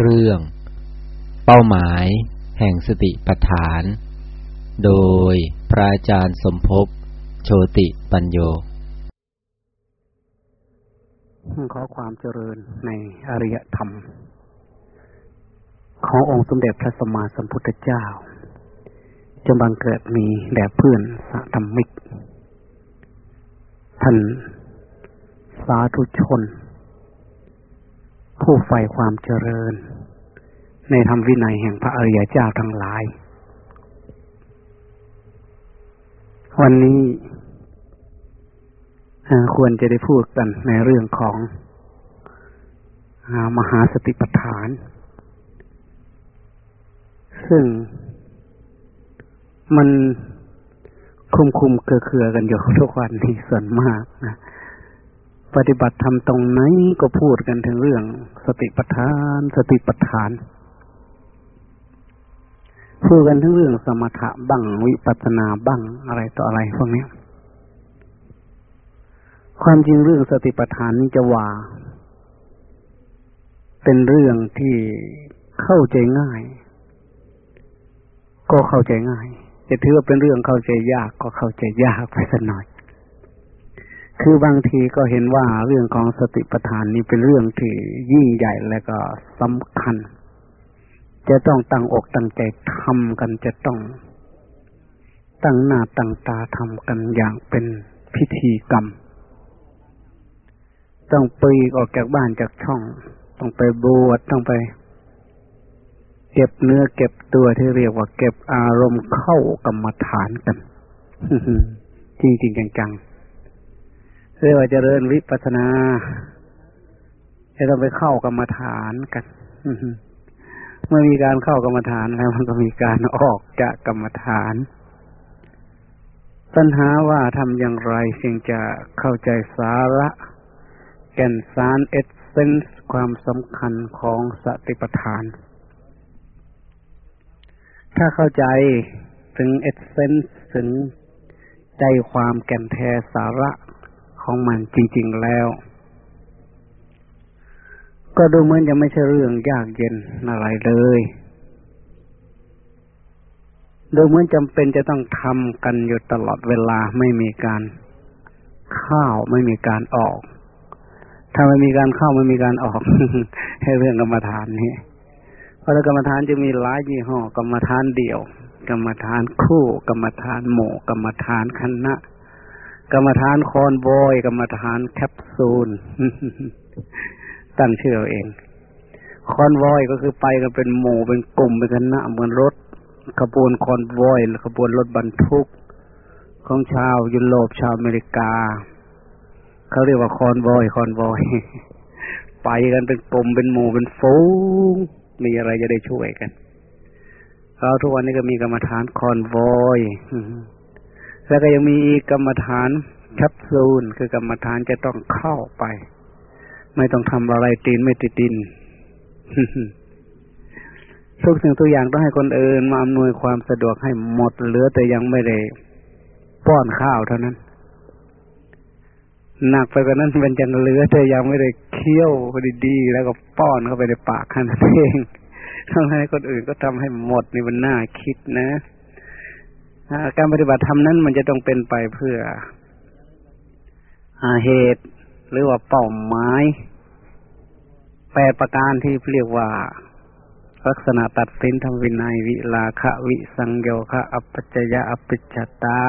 เรื่อง เป้าหมาย แห่งสติปัฏฐาน โดยพระอาจารย์สมภพโชติปัญโย ขอความเจริญในอริยธรรม ขององค์สมเด็จพระสัมมาสัมพุทธเจ้าจะบังเกิดมีแด่เพื่อนสัธรรมิก ท่านสาธุชน ผู้ใฝ่ความเจริญ ในธรรมวินัยแห่งพระอริยเจ้าทั้งหลาย วันนี้ควรจะได้พูดกันในเรื่องของมหาสติปัฏฐาน ซึ่งมันคุมคุมเคือๆกันอยู่ทุกวันที่ส่วนมากนะ ปฏิบัติทำตรงไหนก็พูดกันถึงเรื่อง สติปัฏฐาน สติปัฏฐาน พูดกันทั้งเรื่องสมถะบ้างวิปัสนาบ้างอะไรต่ออะไรพวกนี้ความจริงเรื่องสติปัฏฐานจะว่า เป็นเรื่องที่เข้าใจง่าย ก็เข้าใจง่าย จะถือว่าเป็นเรื่องเข้าใจยากก็เข้าใจยากไปสักหน่อย คือบางทีก็เห็นว่าเรื่องของสติปัฏฐานนี้เป็นเรื่องที่ยิ่งใหญ่และก็สำคัญ จะต้องตั้งอกตั้งใจทำกันจะต้อง ตั้งหน้าตั้งตาทำกันอย่างเป็นพิธีกรรม ต้องปีกออกจากบ้านจากช่อง ต้องไปบวชต้องไป เก็บเนื้อเก็บตัวที่เรียกว่าเก็บอารมณ์เข้ากรรมฐานกันจริงจริงจังๆ เรียกว่าเจริญวิปัสนาจะต้องไปเข้ากรรมฐานกันเมื่อมีการเข้ากรรมฐานแล้วมันก็มีการออกจากกรรมฐาน ปัญหาว่าทำอย่างไรจึงจะเข้าใจสาระ แก่นสารเอเซนส์ความสำคัญของสติปัฏฐาน ถ้าเข้าใจถึงเอเซนส์ถึงใจความแก่นแท้สาระ ของมันจริง ๆแล้ว ก็ดูเหมือนจะไม่ใช่เรื่องยากเย็นอะไรเลยดูเหมือนจำเป็นจะต้องทำกันอยู่ตลอดเวลาไม่มีการเข้าไม่มีการออก ถ้าไม่มีการเข้าไม่มีการออก ให้เรื่องกรรมฐานนี้พราะกรรมฐานจะมีหลายยี่ห้อกรรมฐานเดี่ยว กรรมฐานคู่ กรรมฐานหมู่กรรมฐานคณะ กรรมฐานคอนบอย กรรมฐานแคปซูล ตั้งชื่อเราเอง คอนวอยก็คือไปกันเป็นหมู่เป็นกลุ่มเป็นคณะเหมือนรถ ขบวนคอนวอยหรือขบวนรถบรรทุก ของชาวยุโรปชาวอเมริกา เขาเรียกว่าคอนวอยคอนวอย ไปกันเป็นกลุ่มเป็นหมู่เป็นฟูงมีอะไรจะได้ช่วยกันเราทุกวันนี้ก็มีกรรมฐานคอนวอย แล้วก็ยังมีอีกกรรมฐานแคปซูลคือกรรมฐานจะต้องเข้าไป ไม่ต้องทำอะไรตีนไม่ติดดินทุกสิ่งทุกอย่างต้องให้คนอื่นมาอำนวยความสะดวกให้หมดเหลือแต่ยังไม่ได้ป้อนข้าวเท่านั้น หนักไปกว่านั้นมันยังเหลือแต่ยังไม่ได้เคี้ยวดีๆแล้วก็ป้อนเข้าไปในปากขนาดเองทำให้คนอื่นก็ทำให้หมดนี่มันน่าคิดนะ การปฏิบัติธรรมนั้นมันจะต้องเป็นไปเพื่อเหตุหรือว่าเป้าหมายแปดประการที่เรียกว่า ลักษณะตัดสินทำวินัยวิลาคะวิสังโยคะอัปจยะอภิจตา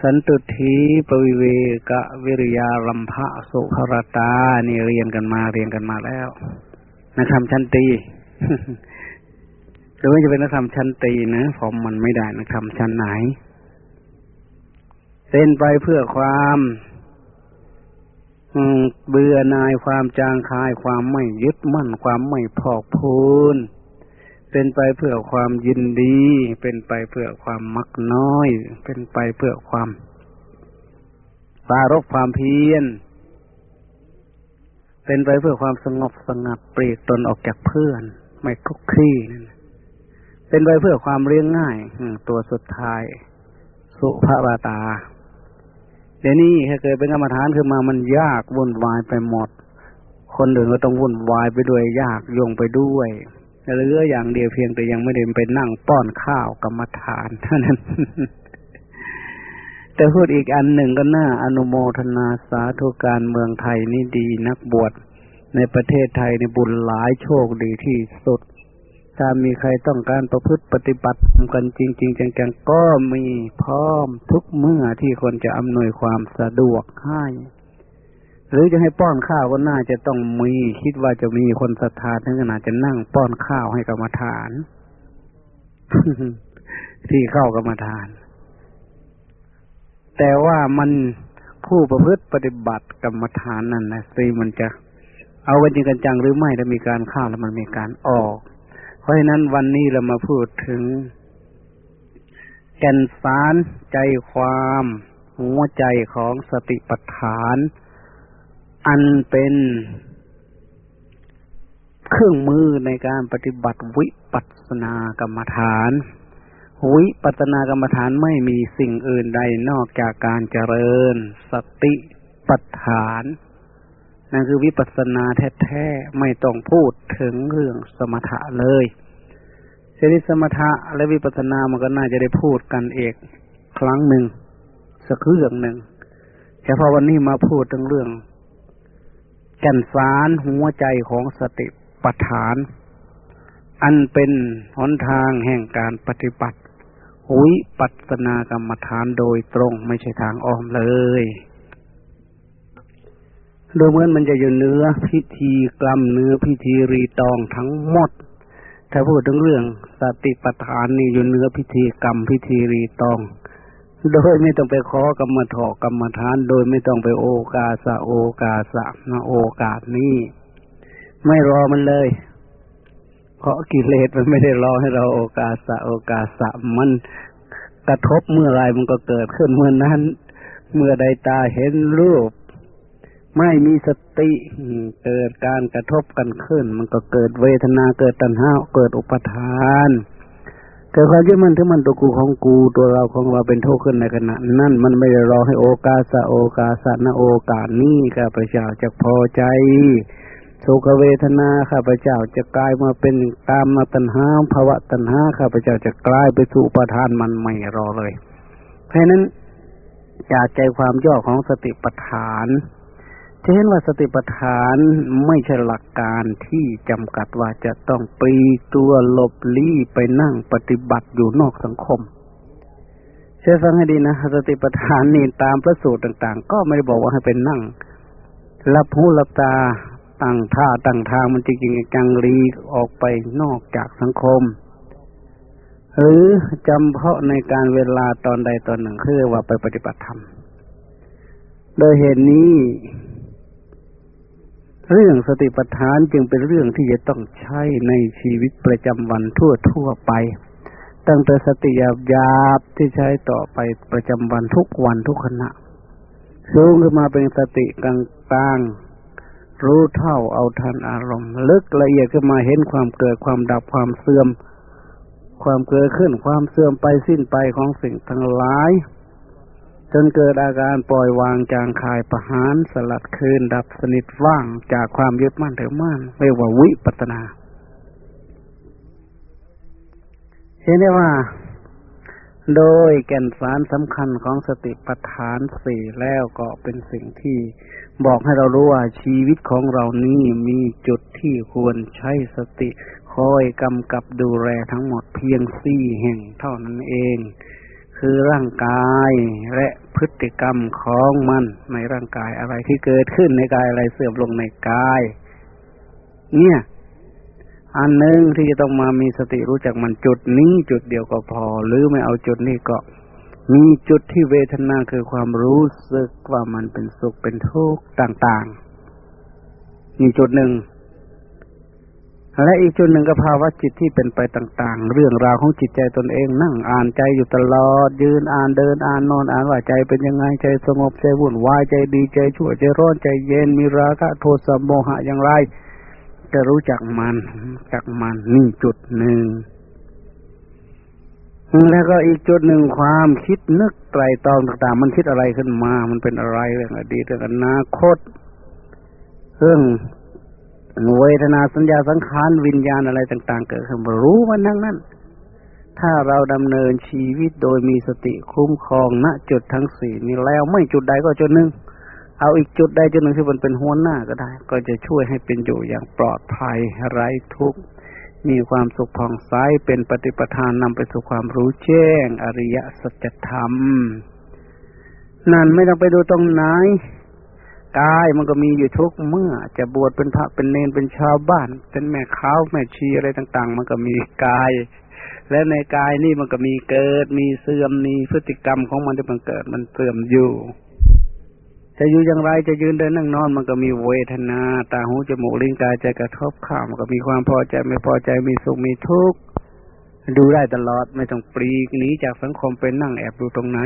สันตุทีปวิเวกะวิริยาลัมภะสุขรตา นี่เรียนกันมาเรียนกันมาแล้วนักธรรมชั้นตี รือว่าจะเป็นนักธรรมชั้นตีนะผมมันไม่ได้นักธรรมชั้นไหนเป็นไปเพื่อความเบื่อนายความจางคายความไม่ยึดมั่นความไม่พอกพูนเป็นไปเพื่อความยินดี เป็นไปเพื่อความมักน้อย เป็นไปเพื่อความปารกความเพียรเป็นไปเพื่อความสงบสงัดปรีกตนออกจากเพื่อน ไม่คุกคีนั่น เป็นไปเพื่อความเรียงง่ายตัวสุดท้าย สุภาราตา เดี๋ยวนี้ถ้าเกิดเป็นกรรมฐานขึ้นมามันยากวุ่นวายไปหมดคคนอื่นก็ต้องวุ่นวายไปด้วยยากยงไปด้วยเหลืออย่างเดียวเพียงแต่ยังไม่ได้ไปนั่งป้อนข้าวกรรมฐานเท่านั้นแต่พูดอีกอันหนึ่งก็น่าอนุโมทนาสาธุการเมืองไทยนี่ดีนักบวชในประเทศไทยในบุญหลายโชคดีที่สุด ถ้ามีใครต้องการประพฤติปฏิบัติกันจริงๆจังๆก็มีพร้อมทุกเมื่อที่คนจะอำนวยความสะดวกให้ หรือจะให้ป้อนข้าวก็น่าจะต้องมี คิดว่าจะมีคนศรัทธาถึงขนาดจะนั่งป้อนข้าวให้กรรมฐาน ที่เข้ากรรมฐาน แต่ว่ามันผู้ประพฤติปฏิบัติกรรมฐานนั่นนะสิมันจะ เอากันจริงกันจังหรือไม่ถ้ามีการเข้าแล้วมันมีการออก เพราะฉะนั้นวันนี้เรามาพูดถึง แก่นสารใจความ หัวใจของสติปัฏฐาน อันเป็นเครื่องมือในการปฏิบัติวิปัสสนากรรมฐานวิปัสสนากรรมฐานไม่มีสิ่งอื่นใดนอกจากการเจริญ สติปัฏฐาน นั่นคือวิปัสสนาแท้ๆไม่ต้องพูดถึงเรื่องสมถะเลยเสรีสมถะและวิปัสสนามันก็น่าจะได้พูดกันเอกครั้งหนึ่งสักเรื่องหนึ่งแต่พอวันนี้มาพูดถึงเรื่องแก่นสารหัวใจของสติปัฏฐาน อันเป็นหนทางแห่งการปฏิบัติวิปัสนากรรมฐานโดยตรงไม่ใช่ทางอ้อมเลย ดูเหมือนมันจะอยู่เนื้อพิธีกรรมเนื้อพิธีรีตองทั้งหมด ถ้าพูดถึงเรื่องสติปัฏฐานนี่อยู่เนื้อพิธีกรรมพิธีรีตอง โดยไม่ต้องไปขอกรรมถอกรรมฐาน โดยไม่ต้องไปโอกาสะโอกาสะนะโอกาสนี้ไม่รอมันเลย เพราะกิเลสมันไม่ได้รอให้เราโอกาสะโอกาสะมันกระทบเมื่อไรมันก็เกิดขึ้นเมื่อนั้น เมื่อใดตาเห็นรูป ไม่มีสติเกิดการกระทบกันขึ้น มันก็เกิดเวทนาเกิดตัณหาเกิดอุปทานแต่ความยึดมั่นถือมันตัวกูของกูตัวเราของเราเป็นโทษขึ้นในขณะ นั่นมันไม่ได้รอให้โอกาสโอกาสนะโอกาสนี้ข้าพเจ้าจะพอใจสุขเวทนาข้าพเจ้าจะกลายมาเป็นตามมาตัณหาภาวะตัณหาข้าพเจ้าจะกลายไปสู่ประทานมันไม่รอเลยเพราะนั้นจากใจความย่อของสติปัฏฐาน จะเห็นว่าสติปัฏฐานไม่ใช่หลักการที่จำกัดว่าจะต้องปีตัวหลบลี้ไปนั่งปฏิบัติอยู่นอกสังคมเชื่อฟังให้ดีนะสติปัฏฐานนี่ตามพระสูตรต่างๆ ก็ไม่ได้บอกว่าให้เป็นนั่งรับหูรับตาตั้งท่าตั้งทางมันจริงๆจังรีออกไปนอกจากสังคม หรือจำเพาะในการเวลาตอนใดตอนหนึ่งคือว่าไปปฏิบัติธรรมโดยเหตุนี้ เรื่องสติปัฏฐานจึงเป็นเรื่องที่จะต้องใช้ในชีวิตประจำวันทั่วทั่วไป ตั้งแต่สติหยาบยาบที่ใช้ต่อไปประจำวันทุกวันทุกขณะสูงขึ้นมาเป็นสติกลางกลางรู้เท่าเอาทันอารมณ์ ลึกละเอียดขึ้นมาเห็นความเกิดความดับความเสื่อม ความเกิดขึ้นความเสื่อมไปสิ้นไปของสิ่งทั้งหลาย นเกิดอาการปล่อยวางจางคายประหารสลัดคืน ดับสนิทว่างจากความยึดมั่นถือมั่นเรียกว่าวิปัตนา เห็นได้ว่า โดยแก่นสารสำคัญของสติปัฏฐานสี่แล้วก็เป็นสิ่งที่บอกให้เรารู้ว่าชีวิตของเรานี้มีจุดที่ควรใช้สติ คอยกำกับดูแลทั้งหมดเพียงสี่แห่งเท่านั้นเอง คือร่างกายและพฤติกรรมของมันในร่างกายอะไรที่เกิดขึ้นในกายอะไรเสื่อมลงในกาย เนี่ย อันหนึ่งที่จะต้องมามีสติรู้จักมันจุดนี้จุดเดียวก็พอ หรือไม่เอาจุดนี้ก็มีจุดที่เวทนาคือความรู้สึกว่ามันเป็นสุขเป็นทุกข์ต่าง ๆ มีจุดหนึ่ง และอีกจุดหนึ่งก็ภาวะจิตที่เป็นไปต่างๆ เรื่องราวของจิตใจตนเอง นั่งอ่านใจอยู่ตลอด ยืนอ่านเดินอ่านนอนอ่านว่าใจเป็นยังไงใจสงบใจวุ่นวายใจดีใจชั่วใจร้อนใจเย็นมีราคะโทสะโมหะอย่างไร จะรู้จักมันจักมันนี่จุดหนึ่งแล้วก็อีกจุดหนึ่งความคิดนึกไตรตรองต่าง ๆ มันคิดอะไรขึ้นมา มันเป็นอะไรเรื่องอดีตเรื่องอนาคตเรื่อง เวทนาสัญญาสังขารวิญญาณอะไรต่าง ๆ เกิดขึ้นรู้มันทั้งนั้น ถ้าเราดำเนินชีวิตโดยมีสติคุ้มครองณจุดทั้งสี่นี้แล้วไม่จุดใดก็จุดหนึ่งเอาอีกจุดใดจุดหนึ่งที่มันเป็นหัวหน้าก็ได้ ก็จะช่วยให้เป็นอยู่อย่างปลอดภัยไร้ทุกข์มีความสุขผ่องใสเป็นปฏิปทานนำไปสู่ความรู้แจ้ง อริยสัจธรรม นั่นไม่ต้องไปดูตรงไหน กายมันก็มีอยู่ทุกเมื่อ จะบวชเป็นพระเป็นเนนเป็นชาวบ้าน เป็นแม่ข้าแม่ชีอะไรต่าง ๆ มันก็มีกาย และในกายนี่มันก็มีเกิด มีเสื่อมมีพฤติกรรมของมันที่มันเกิด มันเสื่อมอยู่ จะอยู่อย่างไรจะยืนเดินนั่งนอน มันก็มีเวทนา ตาหูจมูกลิ้นกายใจกระทบข้ามันก็มีความพอใจไม่พอใจมีสุขมีทุกข์ดูได้ตลอดไม่ต้องปรีกหนีจากสังคมไปนั่งแอบดูตรงไหน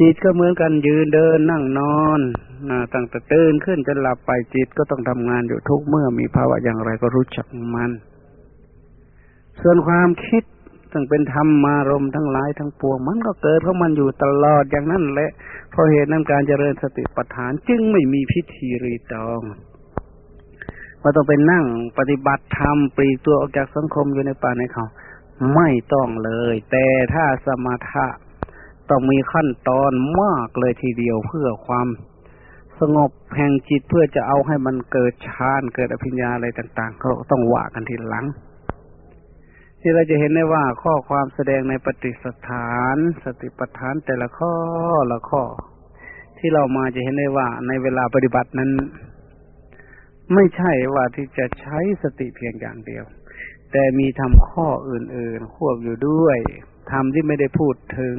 จิตก็เหมือนกันยืนเดินนั่งนอนนะตั้งแต่ตื่นขึ้นจนหลับไปจิตก็ต้องทำงานอยู่ทุกเมื่อมีภาวะอย่างไรก็รู้จักมัน ส่วนความคิดตั้งเป็นธรรมมารมทั้งหลายทั้งปวงมันก็เกิดเพราะมันอยู่ตลอดอย่างนั้นแหละเพราะเหตุนั้นการเจริญสติปัฏฐานจึงไม่มีพิธีรีตองว่าต้องไปนั่งปฏิบัติธรรมปลีกตัวออกจากสังคมอยู่ในป่าในเขา ไม่ต้องเลย แต่ถ้าสมถะ ต้องมีขั้นตอนมากเลยทีเดียวเพื่อความสงบแห่งจิตเพื่อจะเอาให้มันเกิดฌานเกิดอภิญญาอะไรต่างๆเขาต้องว่ากันทีหลัง ที่เราจะเห็นได้ว่าข้อความแสดงในปฏิสถาน สติปัฏฐานแต่ละข้อละข้อ ที่เรามาจะเห็นได้ว่าในเวลาปฏิบัตินั้น ไม่ใช่ว่าที่จะใช้สติเพียงอย่างเดียว แต่มีทำข้ออื่นๆควบอยู่ด้วยทำที่ไม่ได้พูดถึง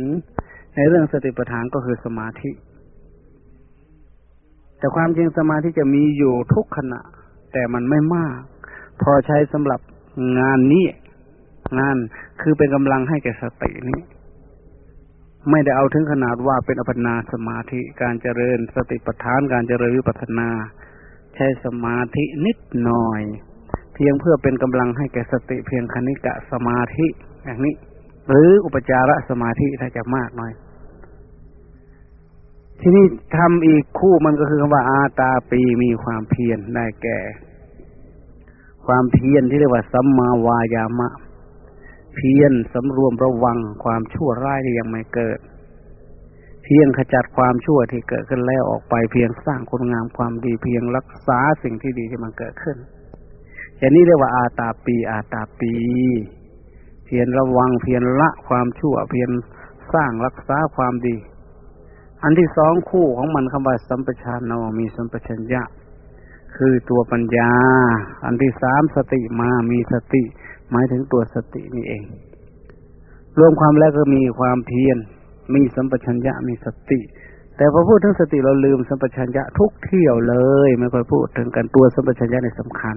ในเรื่องสติปัฏฐานก็คือสมาธิ แต่ความจริงสมาธิจะมีอยู่ทุกขณะ แต่มันไม่มาก พอใช้สำหรับงานนี้ งานคือเป็นกำลังให้แก่สตินี้ไม่ได้เอาถึงขนาดว่าเป็นอัปนาสมาธิการเจริญสติปัฏฐานการเจริญวิปัสนา ใช้สมาธินิดหน่อย เพียงเพื่อเป็นกำลังให้แก่สติเพียงคณิกะสมาธิอย่างนี้ หรืออุปจารสมาธิถ้าจะมากหน่อย ที่นี่ทำอีกคู่มันก็คือคำว่า อาตาปีมีความเพียรได้แก่ ความเพียรที่เรียกว่าสัมมาวายามะ เพียรสำรวมระวังความชั่วร้ายที่ยังไม่เกิด เพียงขจัดความชั่วที่เกิดขึ้นแล้วออกไปเพียงสร้างคุณงามความดีเพียงรักษาสิ่งที่ดีที่มันเกิดขึ้นอย่างนี้เรียกว่าอาตาปี อาตาปี เพียรระวังเพียรละความชั่วเพียรสร้างรักษาความดี อันที่สองคู่ของมันคำว่าสัมปชานโนมีสัมปชัญญะ คือตัวปัญญา อันที่สามสติมามีสติ หมายถึงตัวสตินี่เอง รวมความแล้วก็มีความเพียรมีสัมปชัญญะมีสติ แต่พอพูดถึงสติเราลืมสัมปชัญญะทุกเที่ยวเลย ไม่ค่อยพูดถึงกันตัวสัมปชัญญะนี่สำคัญ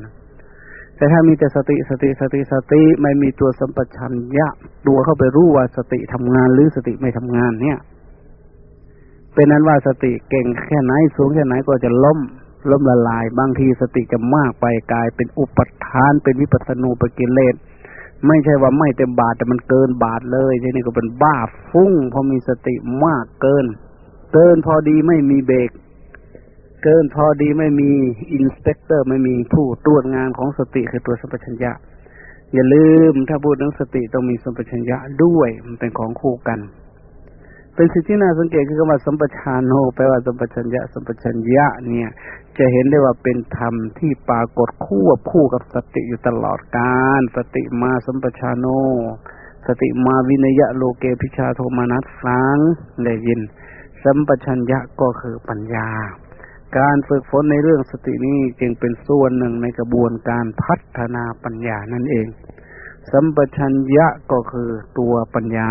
แต่ถ้ามีแต่สติสติสติสติไม่มีตัวสัมปชัญญะ ตัวเข้าไปรู้ว่าสติทำงานหรือสติไม่ทำงานเนี่ย เป็นนั้นว่าสติเก่งแค่ไหนสูงแค่ไหนก็จะล้มล้มละลาย บางทีสติจะมากไปกลายเป็นอุปทาน เป็นวิปัสสนูปกิเลสไม่ใช่ว่าไม่เต็มบาทแต่มันเกินบาทเลยทีนี้ก็เป็นบ้าฟุ้งพอมีสติมากเกิน เกินพอดีไม่มีเบรกเกินพอดีไม่มีอินสเปกเตอร์ไม่มีผู้ตรวจงานของสติคือตัวสัมปชัญญะ อย่าลืมถ้าพูดถึงสติต้องมีสัมปชัญญะด้วยมันเป็นของคู่กัน เป็นสิ่งที่น่าสังเกตคือคำว่าสัมปชานโนแปลว่าสัมปชัญญะสัมปชัญญะเนี่ย จะเห็นได้ว่าเป็นธรรมที่ปรากฏคู่คู่กับสติอยู่ตลอดกาลสติมาสัมปชานโน สติมาวินยะโลเกพิชาโทมานัสฟังได้ยิน สัมปชัญญะก็คือปัญญา การฝึกฝนในเรื่องสตินี้จึงเป็นส่วนหนึ่งในกระบวนการพัฒนาปัญญานั่นเอง สัมปชัญญะก็คือตัวปัญญา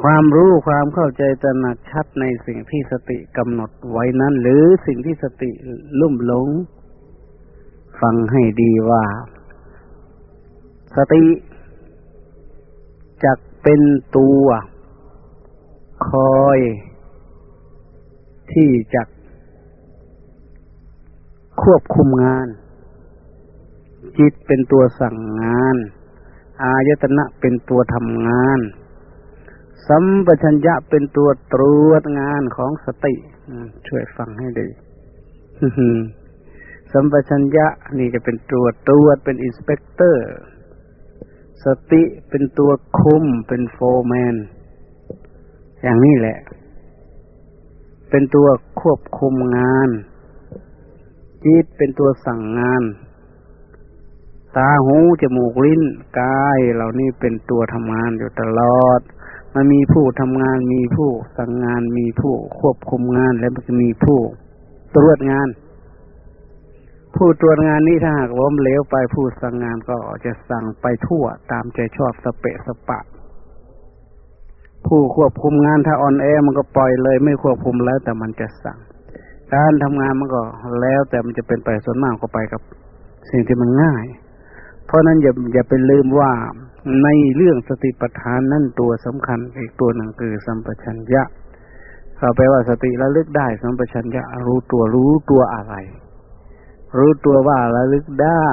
ความรู้ความเข้าใจตระหนักชัดในสิ่งที่สติกำหนดไว้นั้น หรือสิ่งที่สติลุ่มหลง ฟังให้ดีว่า สติจะเป็นตัว คอย ที่จะควบคุมงาน จิตเป็นตัวสั่งงาน อายตนะเป็นตัวทำงาน สัมปชัญญะเป็นตัวตรวจงานของสติช่วยฟังให้ดีสัมปชัญญะนี่จะเป็นตรวจตรวจเป็น inspector สติเป็นตัวคุมเป็น foreman อย่างนี้แหละ เป็นตัวควบคุมงาน จิตเป็นตัวสั่งงาน ตาหูจมูกลิ้นกายเหล่านี้เป็นตัวทำงานอยู่ตลอด มันมีผู้ทำงานมีผู้สั่งงานมีผู้ควบคุมงานและมันจะมีผู้ตรวจงาน ผู้ตรวจงานนี้ถ้าหากล้มเหลวไปผู้สั่งงานก็จะสั่งไปทั่วตามใจชอบสเปะสปะ ผู้ควบคุมงานถ้าอ่อนแอมันก็ปล่อยเลย ไม่ควบคุมแล้ว แต่มันจะสั่ง การทำงานมันก็แล้ว แต่มันจะเป็นไปส่วนมากก็ไปกับ สิ่งที่มันง่าย เพราะนั้นอย่าอย่าไปลืมว่า ในเรื่องสติปัฏฐานนั่นตัวสำคัญอีกตัวหนึ่งคือสัมปชัญญะเราแปลว่าสติระลึกได้ สัมปชัญญะรู้ตัวรู้ตัวอะไร รู้ตัวว่าระลึกได้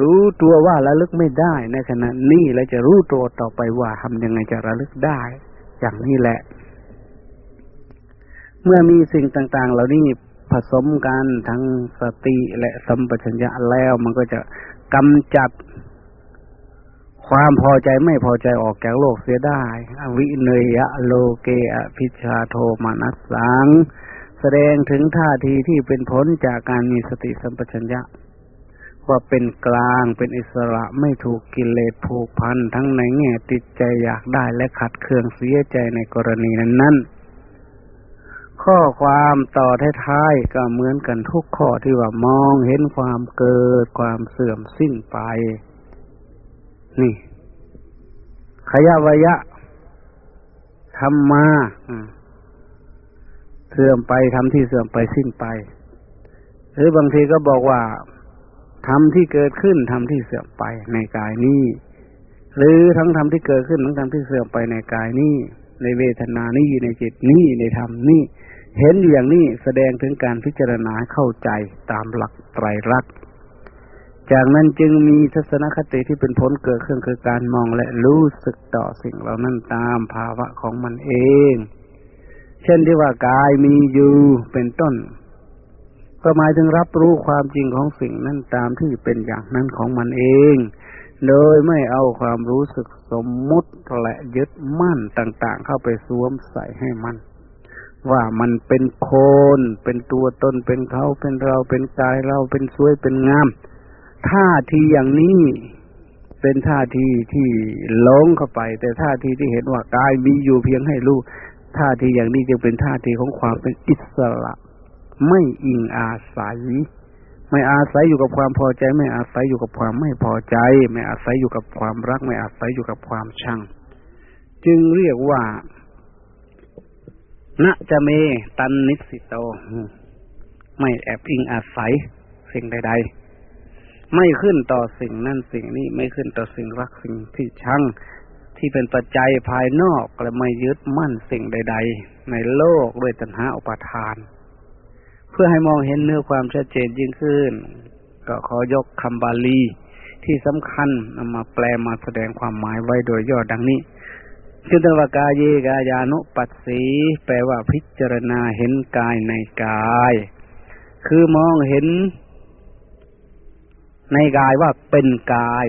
รู้ตัวว่าระลึกไม่ได้ ในขณะนี้แล้วจะรู้ตัวต่อไปว่าทำยังไงจะระลึกได้ อย่างนี้แหละ เมื่อมีสิ่งต่าง ๆ เหล่านี้ผสมกันทั้งสติและสัมปชัญญะแล้วมันก็จะกำจัด ความพอใจไม่พอใจออกจากโลกเสียได้ อวิเนยะโลเกอภิชาโทมานัสสัง แสดงถึงท่าทีที่เป็นผลจากการมีสติสัมปชัญญะ ว่าเป็นกลางเป็นอิสระไม่ถูกกิเลสผูกพันทั้งในแง่ติดใจอยากได้และขัดเคืองเสียใจในกรณีนั้นนั้นข้อความต่อท้ายๆก็เหมือนกันทุกข้อที่ว่ามองเห็นความเกิดความเสื่อมสิ้นไป นี่ ขยะวยะธรรมาเสื่อมไปทำที่เสื่อมไปสิ้นไป หรือบางทีก็บอกว่าทำที่เกิดขึ้นทำที่เสื่อมไปในกายนี้ หรือทั้งทำที่เกิดขึ้นทั้งทำที่เสื่อมไปในกายนี้ ในเวทนานี้ในจิตนี้ในธรรมนี้เห็นอย่างนี้แสดงถึงการพิจารณาเข้าใจตามหลักไตรลักษณ์ จากนั้นจึงมีทัศนคติที่เป็นผลเกิดขึ้นคือการมองและรู้สึกต่อสิ่งเหล่านั้นตามภาวะของมันเอง เช่นที่ว่ากายมีอยู่เป็นต้น ก็หมายถึงรับรู้ความจริงของสิ่งนั้นตามที่เป็นอย่างนั้นของมันเอง โดยไม่เอาความรู้สึกสมมุติและยึดมั่นต่างๆ เข้าไปสวมใส่ให้มันว่ามันเป็นโคน เป็นตัวตน เป็นเขา เป็นเรา เป็นกายเรา เป็นสวย เป็นงาม ท่าทีอย่างนี้เป็นท่าทีที่หลงเข้าไป แต่ท่าทีที่เห็นว่ากายมีอยู่เพียงให้รู้ท่าทีอย่างนี้จึงเป็นท่าทีของความเป็นอิสระ ไม่อิงอาศัย ไม่อาศัยอยู่กับความพอใจ ไม่อาศัยอยู่กับความไม่พอใจ ไม่อาศัยอยู่กับความรัก ไม่อาศัยอยู่กับความชัง จึงเรียกว่าณจะเมตันนิสิโต ไม่แอบอิงอาศัยสิ่งใด ๆ ไม่ขึ้นต่อสิ่งนั่นสิ่งนี้ไม่ขึ้นต่อสิ่งรักสิ่งที่ชังที่เป็นปัจจัยภายนอกและไม่ยึดมั่นสิ่งใด ๆ ในโลกด้วยตัณหาอุปาทาน เพื่อให้มองเห็นเนื้อความชัดเจนยิ่งขึ้น ก็ขอยกคำบาลีที่สำคัญนำมาแปลมาแสดงความหมายไว้โดยย่อดังนี้จุตวากาเยกายานุปัสสีแปลว่าพิจารณาเห็นกายในกาย คือมองเห็น ในกายว่าเป็นกาย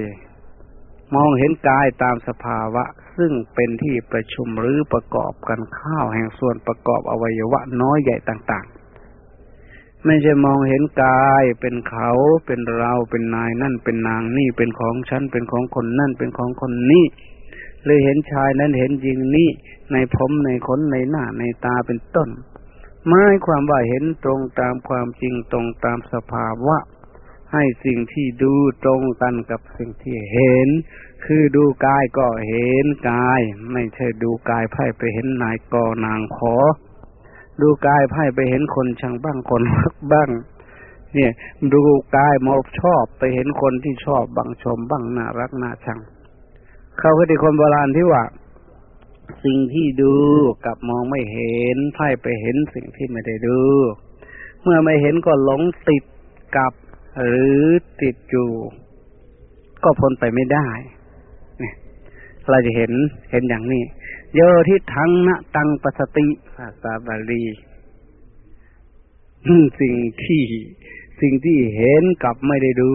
มองเห็นกายตามสภาวะ ซึ่งเป็นที่ประชุมหรือประกอบกันข้าวแห่งส่วนประกอบอวัยวะน้อยใหญ่ต่าง ๆ ไม่ใช่มองเห็นกายเป็นเขาเป็นเราเป็นนายนั่นเป็นนางนี่เป็นของฉันเป็นของคนนั่นเป็นของคนนี้เลยเห็นชายนั้นเห็นหญิงนี้ในผมในขนในหน้าในตาเป็นต้นหมายความว่าเห็นตรงตามความจริงตรงตามสภาวะ ให้สิ่งที่ดูตรงกันกับสิ่งที่เห็น คือดูกายก็เห็นกาย ไม่ใช่ดูกายไพ่ไปเห็นนายกอนางขอ ดูกายไพ่ไปเห็นคนช่างบ้างคนรักบ้าง เนี่ย ดูกายมอบชอบไปเห็นคนที่ชอบบังชมบ้างน่ารักน่าชัง เขาคือคนโบราณที่ว่า สิ่งที่ดูกับมองไม่เห็นไพ่ไปเห็นสิ่งที่ไม่ได้ดู เมื่อไม่เห็นก็หลงติดกับ หรือติดอยู่ ก็พ้นไปไม่ได้เนี่ยเราจะเห็นเห็นอย่างนี้โยทิทังนะตังปัสติภาษาบาลีสิ่งที่สิ่งที่เห็นกับไม่ได้ดู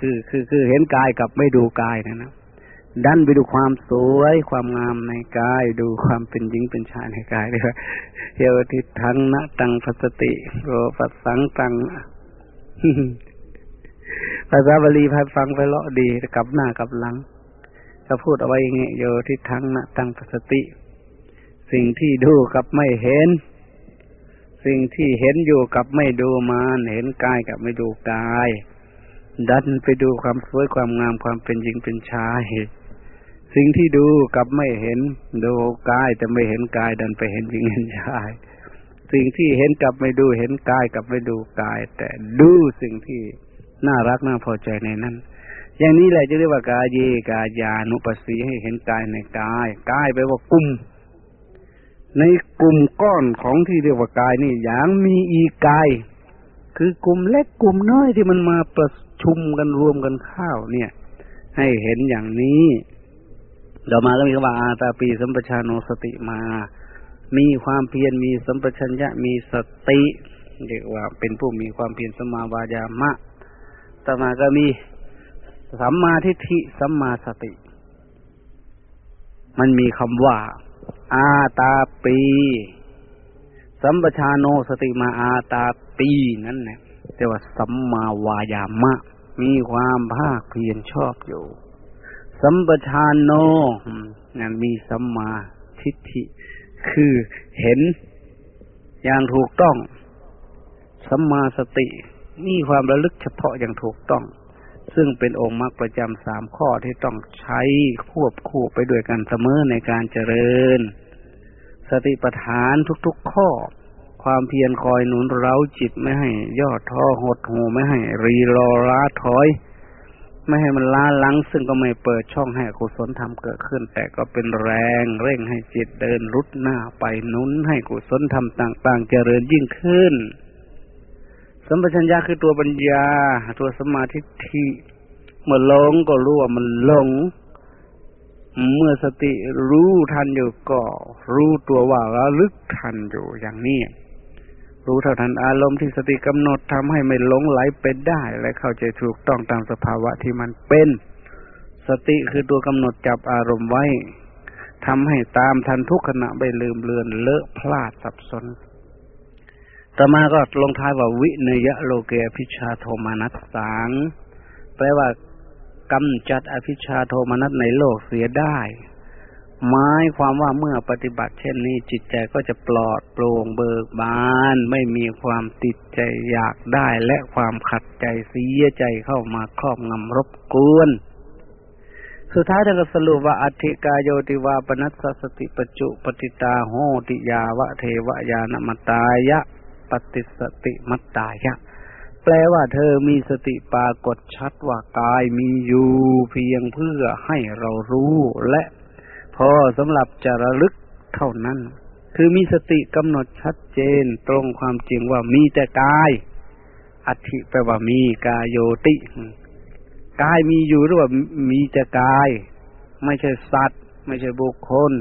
คือคือคือเห็นกายกับไม่ดูกายนะนะดันไปดูความสวยความงามในกาย ดูความเป็นหญิงเป็นชายในกายเลยเยวทิทังนะตังพัสติโรปัสสังตัง ภาษาบาลีพัดฟังไปเลาะดีกับหน้ากับหลังจะพูดเอาไว้อย่างเงี้ยโยทิทังนะตังสติ สิ่งที่ดูกับไม่เห็น สิ่งที่เห็นอยู่กับไม่ดูมานเห็นกายกับไม่ดูกาย ดันไปดูความสวยความงามความเป็นหญิงเป็นชาย สิ่งที่ดูกับไม่เห็น ดูกายแต่ไม่เห็นกาย ดันไปเห็นหญิงเห็นชาย สิ่งที่เห็นกับไม่ดูเห็นกายกับไม่ดูกาย แต่ดูสิ่งที่ น่ารักน่าพอใจในนั้น อย่างนี้แหละจะเรียกว่ากายเยกายานุปัสสีให้เห็นกายในกายกายแปลว่ากลุ่ม ในกลุ่มก้อนของที่เรียกว่ากายนี่อย่างมีอีกาย คือกลุ่มเล็กกลุ่มน้อยที่มันมาประชุมกันรวมกันข้าวเนี่ย ให้เห็นอย่างนี้ต่อมาก็มีคำว่าอาตาปีสัมปชานโนสติมา มีความเพียรมีสัมปชัญญะมีสติ เรียกว่าเป็นผู้มีความเพียรสมาวายามะ ต่อมาก็มีสัมมาทิฏฐิสัมมาสติ มันมีคำว่า อาตาปีสัมปชานโนสติมาอาตาปีนั่นแหละเรียกว่าสัมมาวายามะ มีความภาคเพียรชอบอยู่ สัมปทานโนนั่นมีสัมมาทิฏฐิ คือเห็นอย่างถูกต้อง สัมมาสติ มีความระลึกเฉพาะอย่างถูกต้อง ซึ่งเป็นองค์มรรคประจำสามข้อที่ต้องใช้ควบคู่ไปด้วยกันเสมอในการเจริญ สติปัฏฐานทุกๆข้อ ความเพียรคอยหนุนเร้าจิตไม่ให้ย่อท้อหดหูไม่ให้รีรอล้าถอย ไม่ให้มันล้าลัง ซึ่งก็ไม่เปิดช่องให้กุศลธรรมเกิดขึ้น แต่ก็เป็นแรงเร่งให้จิตเดินรุดหน้าไปนุนให้กุศลธรรมต่าง ๆ เจริญยิ่งขึ้น สัมปชัญญะคือตัวปัญญา ตัวสมาธิที่เมื่อหลงก็รู้ว่ามันหลง เมื่อสติรู้ทันอยู่ก็ รู้ตัวว่าระลึกทันอยู่อย่างนี้รู้เท่าทันอารมณ์ที่สติกำหนดทำให้ไม่หลงไหลไปได้ และเข้าใจถูกต้องตามสภาวะที่มันเป็น สติคือตัวกำหนดจับอารมณ์ไว้ทำให้ตามทันทุกขณะไม่ลืมเลือนเลอะพลาดสับสน ต่อมาก็ลงท้ายว่าวิเนยยะโลเกอภิชฌาโทมนัสสังแปลว่ากำจัดอภิชฌาโทมนัสในโลกเสียได้หมายความว่าเมื่อปฏิบัติเช่นนี้จิตใจก็จะปลอดโปร่งเบิกบาน ไม่มีความติดใจอยากได้และความขัดใจเสียใจเข้ามาครอบงำรบกวน สุดท้ายท่านก็สรุปว่าอธิกายโยติวาปนัสสติปจุปฏิตาโหติยาวะเทวายานมตายะ ปฏิสติมัตตายะ แปลว่าเธอมีสติปรากฏชัดว่ากายมีอยู่เพียงเพื่อให้เรารู้และพอสำหรับจะระลึกเท่านั้น คือมีสติกำหนดชัดเจนตรงความจริงว่ามีแต่กายอัติแปลว่ามีกายโยติ กายมีอยู่หรือว่ามีแต่กาย ไม่ใช่สัตว์ ไม่ใช่บุคคล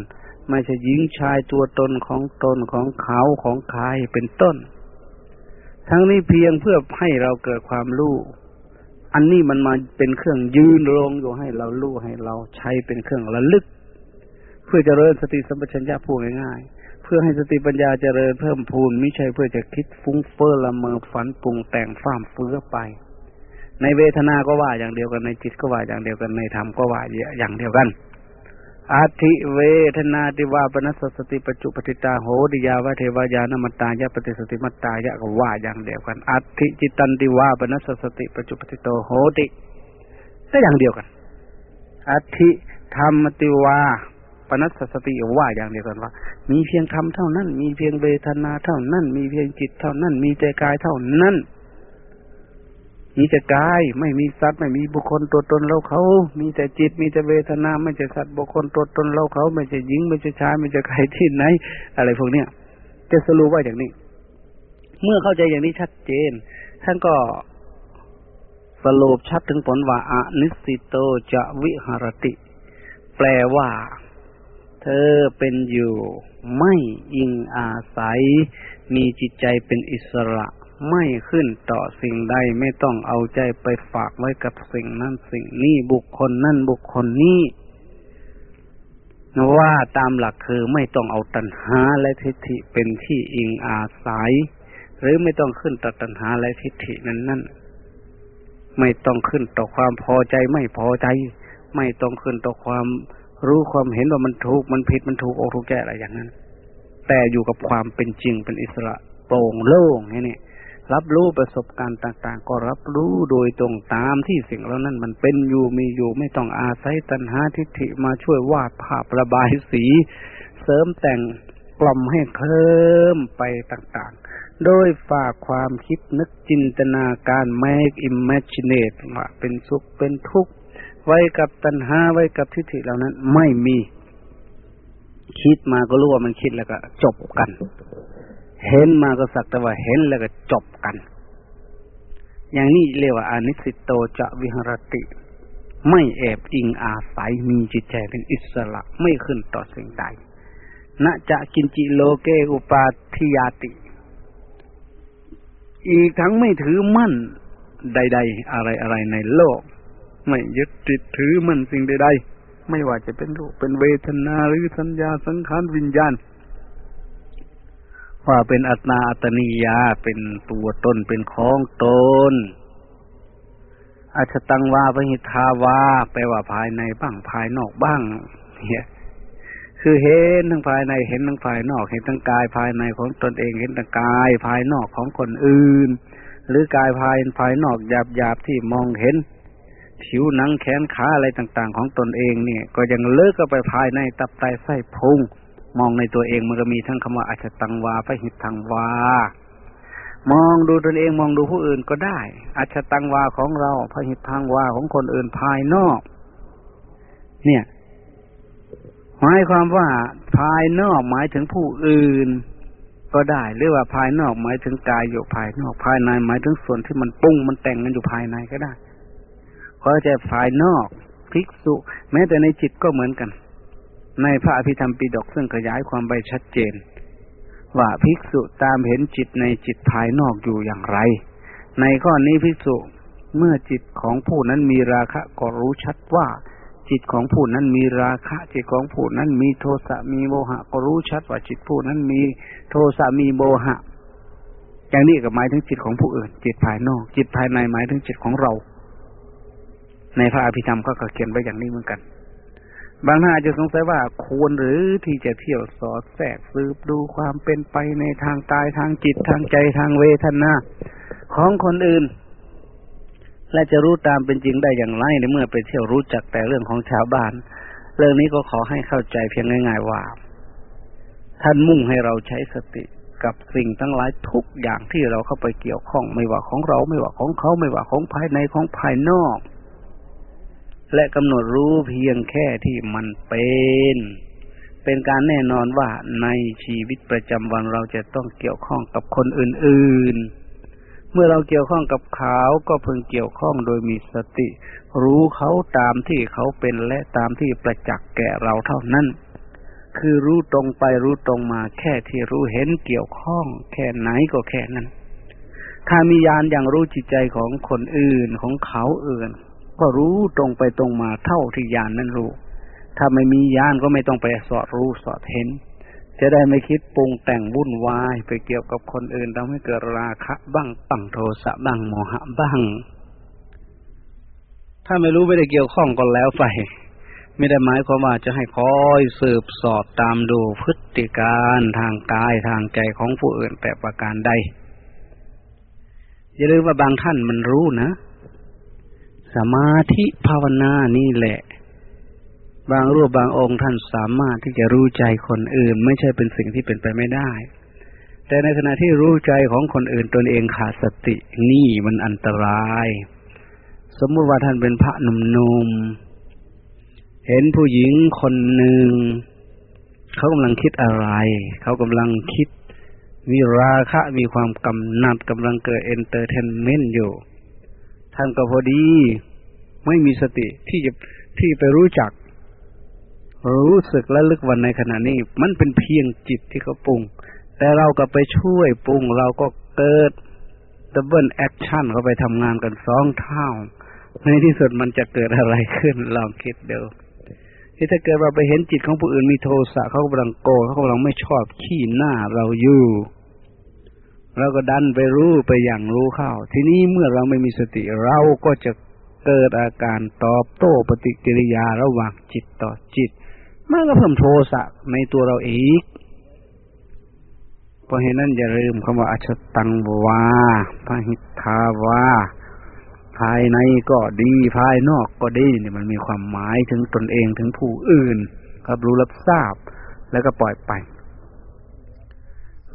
ไม่ใช่หญิงชายตัวตนของตนของเขาของใครเป็นต้น ทั้งนี้เพียงเพื่อให้เราเกิดความรู้ อันนี้มันมาเป็นเครื่องยืนลงอยู่ให้เรารู้ให้เราใช้เป็นเครื่องระลึก เพื่อจเจริญสติสัมปชัญญะพูดง่ายๆเพื่อให้สติปัญญาเจริญเพิ่มพูนไม่ใช่เพื่อจะคิดฟุ้งเฟ้อละเมอฝันปรุงแต่งฟ้ามเฟื้อไป ในเวทนาก็ว่าอย่างเดียวกันในจิตก็ว่าอย่างเดียวกันในธรรมก็ว่าอย่างเดียวกัน อาทิเวทนาติวาปนัสสติปจุปติตาโหดิยาวะเทวายานมตายะปฏิสติมตายะก็ว่าอย่างเดียวกันอัติจิตันติวาปนัสสติปจุปติโตโหติก็อย่างเดียวกันอัติธรรมติวาปนัสสติว่าอย่างเดียวกันว่า มีเพียงธรรมเท่านั้น มีเพียงเวทนาเท่านั้น มีเพียงจิตเท่านั้น มีแต่กายเท่านั้น มีแต่กาย ไม่มีสัตว์ไม่มีบุคคลตัวตนเราเขา มีแต่จิตมีแต่เวทนา ไม่ใช่สัตว์บุคคลตัวตนเราเขา ไม่ใช่หญิง ไม่ใช่ชายไม่ใช่ใครที่ไหน อะไรพวกเนี้ยจะสรุปว่าอย่างนี้ เมื่อเข้าใจอย่างนี้ชัดเจน ท่านก็สรุปชัดถึงผลว่าอนิสิโตจะวิหารติ แปลว่า เธอเป็นอยู่ ไม่อิงอาศัย มีจิตใจเป็นอิสระ ไม่ขึ้นต่อสิ่งใดไม่ต้องเอาใจไปฝากไว้กับสิ่งนั้นสิ่งนี้บุคคลนั่นบุคคลนี้ว่าตามหลักคือไม่ต้องเอาตัณหาและทิฏฐิเป็นที่อิงอาศัย หรือไม่ต้องขึ้นต่อตัณหาและทิฏฐินั้นนั่นไม่ต้องขึ้นต่อความพอใจไม่พอใจ ไม่ต้องขึ้นต่อความรู้ความเห็นว่ามันถูกมันผิดมันถูกโอถูกแก่อะไรอย่างนั้น แต่อยู่กับความเป็นจริงเป็นอิสระโปร่งโล่งนี่ รับรู้ประสบการณ์ต่าง ๆ ก็รับรู้โดยตรงตามที่สิ่งเหล่านั้นมันเป็นอยู่มีอยู่ไม่ต้องอาศัยตัณหาทิฏฐิมาช่วยวาดภาพระบายสี เสริมแต่งกล่อมให้เคลิ้มไปต่างๆ โดยฝากความคิดนึกจินตนาการ make imaginate ว่าเป็นสุขเป็นทุกข์ ไว้กับตัณหาไว้กับทิฏฐิเหล่านั้นไม่มี คิดมาก็รู้ว่ามันคิดแล้วก็จบกัน เห็นมาก็สักแต่ว่าเห็นแล้วก็จบกัน อย่างนี้เรียกว่าอนิสิตโตจะวิหรติ ไม่แอบอิงอาศัยมีจิตใจเป็นอิสระไม่ขึ้นต่อสิ่งใดณจะกินจิโลเกอุปาทิยาติ อีกทั้งไม่ถือมั่นใด ๆ อะไรอะไรในโลก ไม่ยึดติดถือมั่นสิ่งใด ๆ ไม่ว่าจะเป็นรูปเป็นเวทนาหรือสัญญาสังขารวิญญาณ ว่าเป็นอัตนาอัตนิยาเป็นตัวตนเป็นของตนอาชตังวาพหิทาวาแปลว่าภายในบ้างภายนอกบ้างเนี่ยคือเห็นทั้งภายในเห็นทั้งภายนอก เห็นทั้งกายภายในของตนเองเห็นทั้งกายภายนอกของคนอื่น หรือกายภายภายนอกหยาบหยาบที่มองเห็น ผิวหนังแขนขาอะไรต่าง ๆ ของตนเองเนี่ย ก็ยังเลิกก็ไปภายในตับไตไส้พุง มองในตัวเองมันก็มีทั้งคำว่าอัจตังวาพระหิตทังวามองดูตนเองมองดูผู้อื่นก็ได้ อัจตังวาของเราพระหิตทังวาของคนอื่นภายนอก เนี่ยหมายความว่าภายนอกหมายถึงผู้อื่น ก็ได้ หรือว่าภายนอกหมายถึงกายอยู่ภายนอกภายในหมายถึงส่วนที่มันปุ้งมันแต่งกันอยู่ภายในก็ได้เพราะจะภายนอกภิกษุ แม้แต่ในจิตก็เหมือนกัน ในพระอภิธรรมปีดกซึ่งขยายความไปชัดเจน ว่าภิกษุตามเห็นจิตในจิตภายนอกอยู่อย่างไร ในข้อนี้ภิกษุเมื่อจิตของผู้นั้นมีราคะก็รู้ชัดว่า จิตของผู้นั้นมีราคะ จิตของผู้นั้นมีโทสะมีโมหะ ก็รู้ชัดว่าจิตผู้นั้นมีโทสะมีโมหะ อย่างนี้ก็หมายถึงจิตของผู้อื่น จิตภายนอก จิตภายในหมายถึงจิตของเรา ในพระอภิธรรมก็เขียนไว้อย่างนี้เหมือนกัน บางท่านอาจจะสงสัยว่าควรหรือที่จะเที่ยวสอดแทรกสืบดูความเป็นไปในทางกายทางจิตทางใจทางเวทนาของคนอื่น และจะรู้ตามเป็นจริงได้อย่างไรในเมื่อไปเที่ยวรู้จักแต่เรื่องของชาวบ้าน เรื่องนี้ก็ขอให้เข้าใจเพียงง่าย ๆว่า ท่านมุ่งให้เราใช้สติกับสิ่งทั้งหลายทุกอย่างที่เราเข้าไปเกี่ยวข้อง ไม่ว่าของเราไม่ว่าของเขาไม่ว่าของภายในของภายนอก และกำหนดรู้เพียงแค่ที่มันเป็น เป็นการแน่นอนว่าในชีวิตประจำวันเราจะต้องเกี่ยวข้องกับคนอื่น ๆ เมื่อเราเกี่ยวข้องกับเขาก็เพิ่งเกี่ยวข้องโดยมีสติ รู้เขาตามที่เขาเป็นและตามที่ประจักษ์แก่เราเท่านั้น คือรู้ตรงไปรู้ตรงมาแค่ที่รู้เห็นเกี่ยวข้อง แค่ไหนก็แค่นั้นถ้ามียานอย่างรู้จิตใจของคนอื่นของเขาอื่น ก็รู้ตรงไปตรงมาเท่าที่ญาณนนั้นรู้ ถ้าไม่มีญาณก็ไม่ต้องไปสอดรู้สอดเห็น จะได้ไม่คิดปรุงแต่งวุ่นวายไปเกี่ยวกับคนอื่นทำให้เกิดราคะบ้างปังโทสะบ้างโมหะบ้าง ถ้าไม่รู้ไม่ได้เกี่ยวข้องก็แล้วไปไม่ได้หมายความว่าจะให้คอยสืบสอดตามดูพฤติการทางกายทางใจของผู้อื่นแต่ประการใดอย่าลืมว่าบางท่านมันรู้นะ สมาธิภาวนานี่แหละ บางรูปบางองค์ท่านสามารถที่จะรู้ใจคนอื่น ไม่ใช่เป็นสิ่งที่เป็นไปไม่ได้ แต่ในขณะที่รู้ใจของคนอื่นตนเองขาดสตินี่มันอันตราย สมมติว่าท่านเป็นพระหนุ่มๆเห็นผู้หญิงคนหนึ่งเขากำลังคิดอะไร เขากำลังคิดมีราคะมีความกำหนัดกำลังเกิด entertainment อยู่ ท่านก็พอดี ไม่มีสติที่จะที่ไปรู้จัก รู้สึกระลึกว่าในขณะนี้ มันเป็นเพียงจิตที่เขาปรุง แต่เราก็ไปช่วยปรุง เราก็เกิด double action เขาไปทำงานกันสองเท่า ในที่สุดมันจะเกิดอะไรขึ้น ลองคิดเดี๋ยวที่ถ้าเกิดเราไปเห็นจิตของผู้อื่นมีโทสะเขากำลังโกรธเขากำลังไม่ชอบขี้หน้าเราอยู่ เราก็ดันไปรู้ไปหยั่งรู้เข้า ทีนี้เมื่อเราไม่มีสติเราก็จะเกิดอาการตอบโต้ปฏิกิริยาระหว่างจิตต่อจิตมันก็เพิ่มโทสะในตัวเราเองเพราะเหตุนั้นอย่าลืมคำว่าอชตังวาพาหิทาวา ภายในก็ดีภายนอกก็ดีเนี่ยมันมีความหมายถึงตนเองถึงผู้อื่น ครับรู้รับทราบแล้วก็ปล่อยไป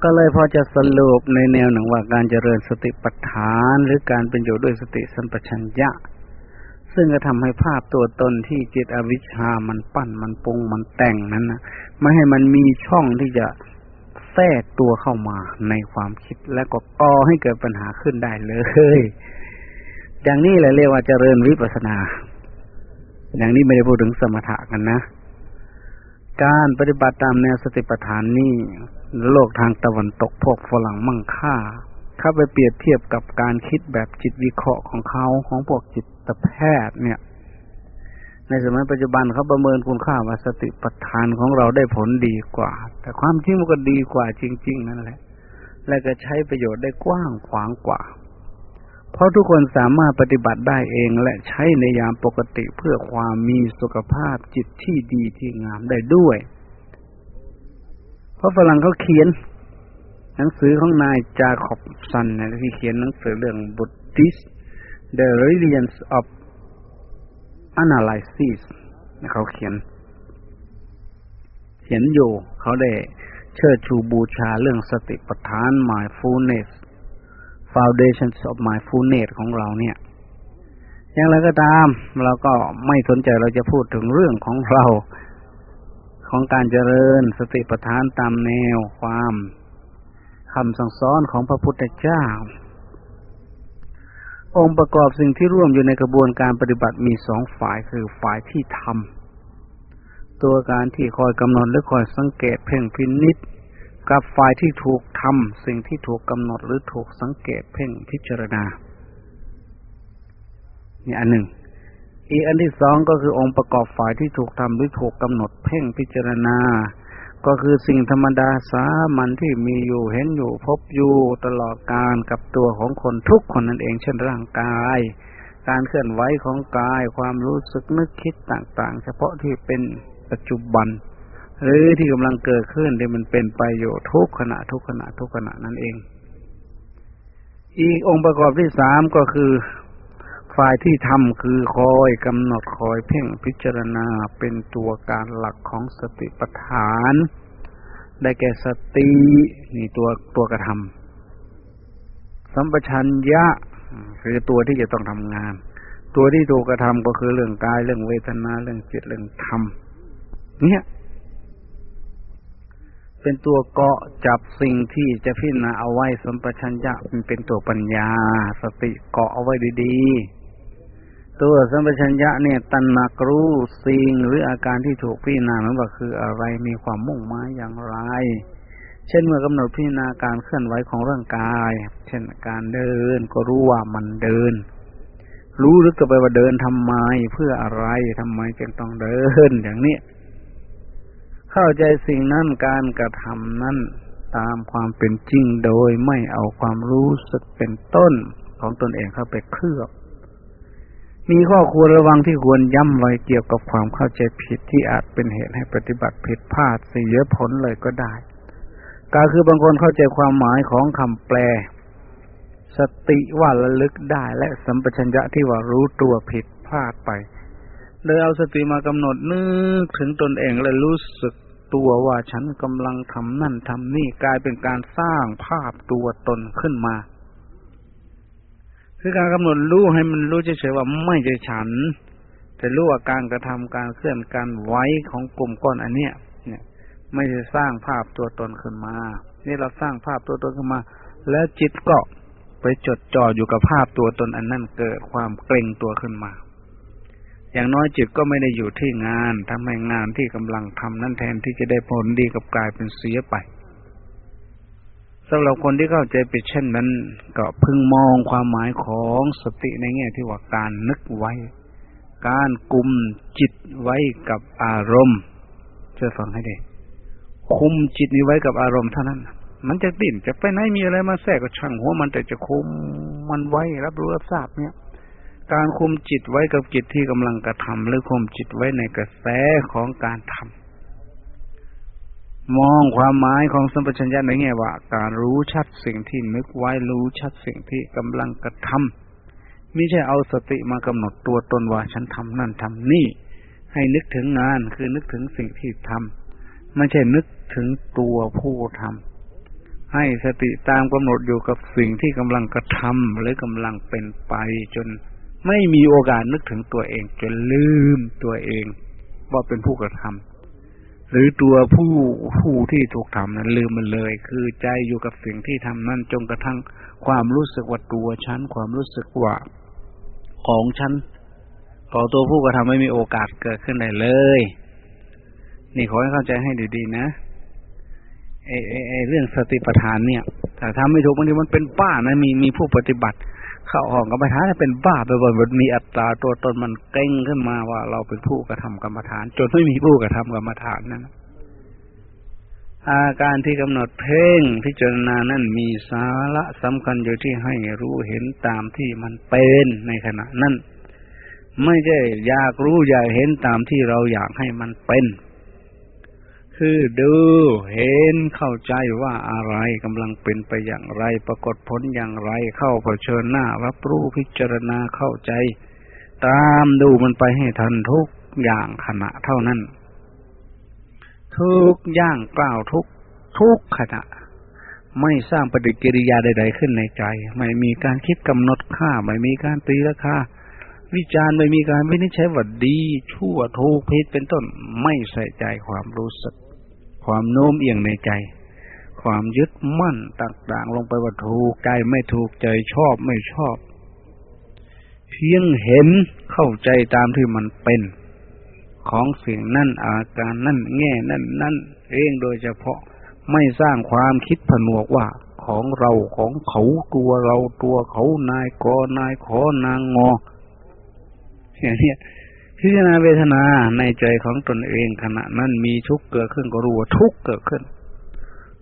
ก็เลยพอจะสรุปในแนวหนึ่งว่าการเจริญสติปัฏฐานหรือการเป็นอยู่ด้วยสติสัมปชัญญะ ซึ่งจะทำให้ภาพตัวตนที่จิตอวิชชามันปั้นมันปรุงมันแต่งนั้นนะไม่ให้มันมีช่องที่จะแทรกตัวเข้ามาในความคิดและก็ก่อให้เกิดปัญหาขึ้นได้เลยอย่างนี้แหละเรียกว่าเจริญวิปัสนา อย่างนี้ไม่ได้พูดถึงสมถะกันนะ การปฏิบัติตามแนวสติปัฏฐานนี่โลกทางตะวันตกพวกฝรั่งมั่งค่าเข้าไปเปรียบเทียบกับการคิดแบบจิตวิเคราะห์ของเขาของพวกจิตแพทย์เนี่ย ในสมัยปัจจุบันเขาประเมินคุณค่าว่าสติปัฏฐานของเราได้ผลดีกว่า แต่ความจริงมันก็ดีกว่าจริง ๆ นั่นแหละ และก็ใช้ประโยชน์ได้กว้างขวางกว่า เพราะทุกคนสามารถปฏิบัติได้เองและใช้ในยามปกติเพื่อความมีสุขภาพจิตที่ดีที่งามได้ด้วย เพราะฝรั่งเขาเขียน หนังสือของนายจาคอบซันนะที่เขียนหนังสือเรื่อง Buddhist The Reliance of Analysis เขาเขียน เขียนอยู่เขาได้เชิดชูบูชาเรื่องสติปัฏฐาน mindfulness foundations of mindfulness ของเราเนี่ย อย่างไรก็ตาม เราก็ไม่สนใจเราจะพูดถึงเรื่องของเราของการเจริญสติปัฏฐานตามแนวความคำสั่งสอนของพระพุทธเจ้า องค์ประกอบสิ่งที่ร่วมอยู่ในกระบวนการปฏิบัติมีสองฝ่ายคือฝ่ายที่ทำตัวการที่คอยกำหนดหรือคอยสังเกตเพ่งพินิษ กับฝ่ายที่ถูกทำสิ่งที่ถูกกำหนดหรือถูกสังเกตเพ่งพิจารณานี่อันหนึ่ง อีกอันที่สองก็คือองค์ประกอบฝ่ายที่ถูกทำหรือถูกกำหนดเพ่งพิจารณา ก็คือสิ่งธรรมดาสามัญที่มีอยู่เห็นอยู่พบอยู่ตลอดการกับตัวของคนทุกคนนั่นเองเช่นร่างกาย การเคลื่อนไหวของกายความรู้สึกนึกคิดต่างๆ เฉพาะที่เป็นปัจจุบัน หรือที่กำลังเกิดขึ้นที่มันเป็นไปอยู่ทุกขณะทุกขณะทุกขณะนั่นเอง อีกองค์ประกอบที่สามก็คือ ฝ่ายที่ทำคือคอยกำหนดคอยเพ่งพิจารณาเป็นตัวการหลักของสติปัฏฐาน ได้แก่สตินี่ตัวตัวกระทำสัมปชัญญะคือตัวที่จะต้องทำงาน ตัวที่ถูกกระทำก็คือเรื่องกายเรื่องเวทนาเรื่องจิตเรื่องธรรมเนี่ย เป็นตัวเกาะจับสิ่งที่จะพิจารณาเอาไว้สัมปชัญญะมันเป็นตัวปัญญา สติเกาะเอาไว้ดีๆ ตัวสัมปชัญญะเนี่ยตันนักรู้สิ่งหรืออาการที่ถูกพิจารณานั้นว่าคืออะไรมีความมุ่งหมายอย่างไร เช่นเมื่อกำหนดพิจารณาการเคลื่อนไหวของร่างกาย เช่นการเดินก็รู้ว่ามันเดิน รู้ลึกก็ไปว่าเดินทำไมเพื่ออะไรทำไมจึงต้องเดินอย่างนี้ เข้าใจสิ่งนั้นการกระทำนั้นตามความเป็นจริงโดยไม่เอาความรู้สึกเป็นต้นของตนเองเข้าไปเคลือบ มีข้อควรระวังที่ควรย้ำไว้เกี่ยวกับความเข้าใจผิดที่อาจเป็นเหตุให้ปฏิบัติผิดพลาดเสียผลเลยก็ได้ ก็คือบางคนเข้าใจความหมายของคำแปล สติว่าระลึกได้และสัมปชัญญะที่ว่ารู้ตัวผิดพลาดไป เลยเอาสติมากำหนดนึกถึงตนเองเลยรู้สึก ตัวว่าฉันกำลังทำนั่นทำนี่กลายเป็นการสร้างภาพตัวตนขึ้นมา คือการกำหนดรู้ให้มันรู้เฉยๆว่าไม่ใช่ฉัน แต่รู้ว่าการกระทำการเคลื่อนการไหวของกลุ่มก้อนอันเนี้ยเนี่ยไม่ใช่สร้างภาพตัวตนขึ้นมา นี่เราสร้างภาพตัวตนขึ้นมา แล้วจิตก็ไปจดจ่ออยู่กับภาพตัวตนอันนั้นเกิดความเกรงตัวขึ้นมา อย่างน้อยจิตก็ไม่ได้อยู่ที่งานทำให้งานที่กำลังทำนั่นแทนที่จะได้ผลดีกับกลายเป็นเสียไปสำหรับคนที่เข้าใจไปเช่นนั้น ก็พึงมองความหมายของสติในแง่ที่ว่าการนึกไว้ การกุมจิตไว้กับอารมณ์เชื่อฟังให้ดีคุมจิตนี้ไว้กับอารมณ์เท่านั้น มันจะดิ่นจะไปไหนมีอะไรมาแทรกก็ช่างหัวมันแต่จะคุมมันไว้รับรู้รับทราบเนี่ย การคุมจิตไว้กับจิตที่กำลังกระทำหรือคุมจิตไว้ในกระแสของการทำมองความหมายของสัมปชัญญะในแง่ว่า การรู้ชัดสิ่งที่นึกไว้รู้ชัดสิ่งที่กำลังกระทำไม่ใช่เอาสติมากำหนดตัวตนว่าฉันทำนั่นทำนี่ ให้นึกถึงงานคือนึกถึงสิ่งที่ทำไม่ใช่นึกถึงตัวผู้ทำให้สติตามกำหนดอยู่กับสิ่งที่กำลังกระทำหรือกำลังเป็นไปจน ไม่มีโอกาสนึกถึงตัวเองจนลืมตัวเองว่าเป็นผู้กระทำหรือตัวผู้ผู้ที่ถูกทำนั้นลืมมันเลย คือใจอยู่กับสิ่งที่ทำนั้นจนกระทั่งความรู้สึกว่าตัวฉันความรู้สึกว่าของฉันของตัวผู้กระทำไม่มีโอกาสเกิดขึ้นได้เลย นี่ขอให้เข้าใจให้ดีๆนะไอ้ไอ้เรื่องสติปัฏฐานเนี่ยถ้าทำไม่ถูกบางทีมันเป็นป้านะมีมีผู้ปฏิบัติ เข้าห้องกรรมฐานเป็นบ้าไปบ่อยมันมีอัตราตัวตนมันเก่งขึ้นมาว่าเราเป็นผู้กระทำกรรมฐาน จนไม่มีผู้กระทำกรรมฐานนั้นอาการที่กำหนดเพ่งพิจารณานั้นมีสาระสำคัญอยู่ที่ให้รู้เห็นตามที่มันเป็นในขณะนั้นไม่ใช่อยากรู้อยากเห็นตามที่เราอยากให้มันเป็น คือดูเห็นเข้าใจว่าอะไรกำลังเป็นไปอย่างไร ปรากฏผลอย่างไร เข้าเผชิญหน้า รับรู้พิจารณาเข้าใจ ตามดูมันไปให้ทันทุกอย่างขณะเท่านั้น ทุกอย่างกล่าวทุกทุกขณะ ไม่สร้างปฏิกิริยาใด ๆ ขึ้นในใจ ไม่มีการคิดกำหนดค่า ไม่มีการตีราคาวิจารณ์ไม่มีการวินิจฉัยว่าดี ชั่วถูกผิดเป็นต้นไม่ใส่ใจความรู้สึก ความโน้มเอียงในใจ ความยึดมั่นต่างๆ ลงไปว่าถูกใจไม่ถูกใจชอบไม่ชอบ เพียงเห็นเข้าใจตามที่มันเป็น ของสิ่งนั่นอาการนั่นแง่นั่นนั่นเองโดยเฉพาะไม่สร้างความคิดผนวกว่าของเราของเขาตัวเราตัวเขานายกนายขอนางงออย่างนี้ พิจารณาเวทนาในใจของตนเองขณะนั้นมีทุกข์เกิดขึ้นก็รู้ว่าทุกข์เกิดขึ้น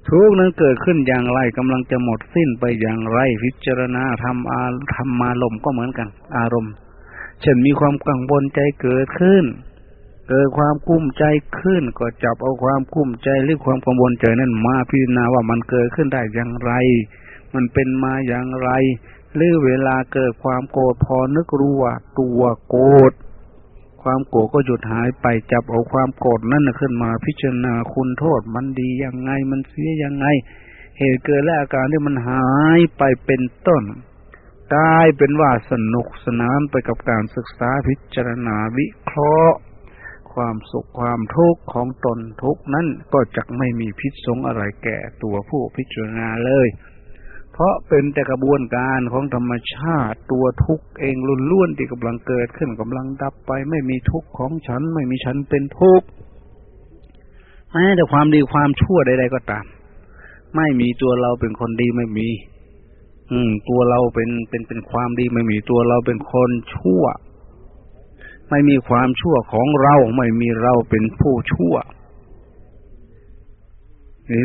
ทุกข์นั้นเกิดขึ้นอย่างไรกำลังจะหมดสิ้นไปอย่างไรพิจารณาทำอาทำมาลมก็เหมือนกัน อารมณ์ เช่นมีความกังวลใจเกิดขึ้น เกิดความกุ้มใจขึ้น ก็จับเอาความกุ้มใจหรือความกังวลใจนั้นมาพิจารณาว่ามันเกิดขึ้นได้อย่างไร มันเป็นมาอย่างไร หรือเวลาเกิดความโกรธพอนึกรู้ว่าตัวโกรธ ความโกรธก็หยุดหายไปจับเอาความโกรธนั่นขึ้นมาพิจารณาคุณโทษ มันดียังไงมันเสียยังไง เหตุเกิดและอาการที่มันหายไปเป็นต้นกลายเป็นว่าสนุกสนานไปกับการศึกษาพิจารณาวิเคราะห์ ความสุขความทุกข์ของตนทุกนั้นก็จะไม่มีพิษสงอะไรแก่ตัวผู้พิจารณาเลย เพราะเป็นแต่กระบวนการของธรรมชาติตัวทุกข์เองรุนล้วนที่กำลังเกิดขึ้นกำลังดับไป ไม่มีทุกข์ของฉัน ไม่มีฉันเป็นทุกข์แม้แต่ความดีความชั่วใดๆก็ตาม ไม่มีตัวเราเป็นคนดีไม่มี อืม ตัวเราเป็นเป็นเป็นความดีไม่มีตัวเราเป็นคนชั่ว ไม่มีความชั่วของเรา ไม่มีเราเป็นผู้ชั่ว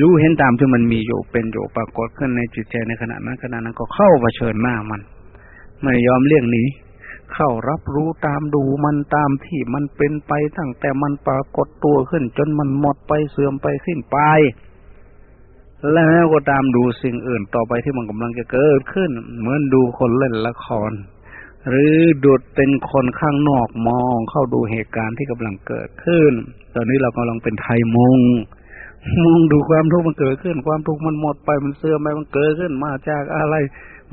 รู้เห็นตามที่มันมีอยู่เป็นอยู่ปรากฏขึ้นในจิตใจในขณะนั้นขณะนั้นก็เข้าเผชิญหน้ามัน ไม่ยอมเลี่ยงหนีเข้ารับรู้ตามดูมันตามที่มันเป็นไปตั้งแต่มันปรากฏตัวขึ้น จนมันหมดไปเสื่อมไปสิ้นไป แล้วก็ตามดูสิ่งอื่นต่อไปที่มันกำลังจะเกิดขึ้น เหมือนดูคนเล่นละคร หรือดูดเป็นคนข้างนอกมองเข้าดูเหตุการณ์ที่กำลังเกิดขึ้น ตอนนี้เรากำลังเป็นไทยมง มองดูความทุกข์มันเกิดขึ้น ความทุกข์มันหมดไปมันเสื่อมไปมันเกิดขึ้นมาจากอะไร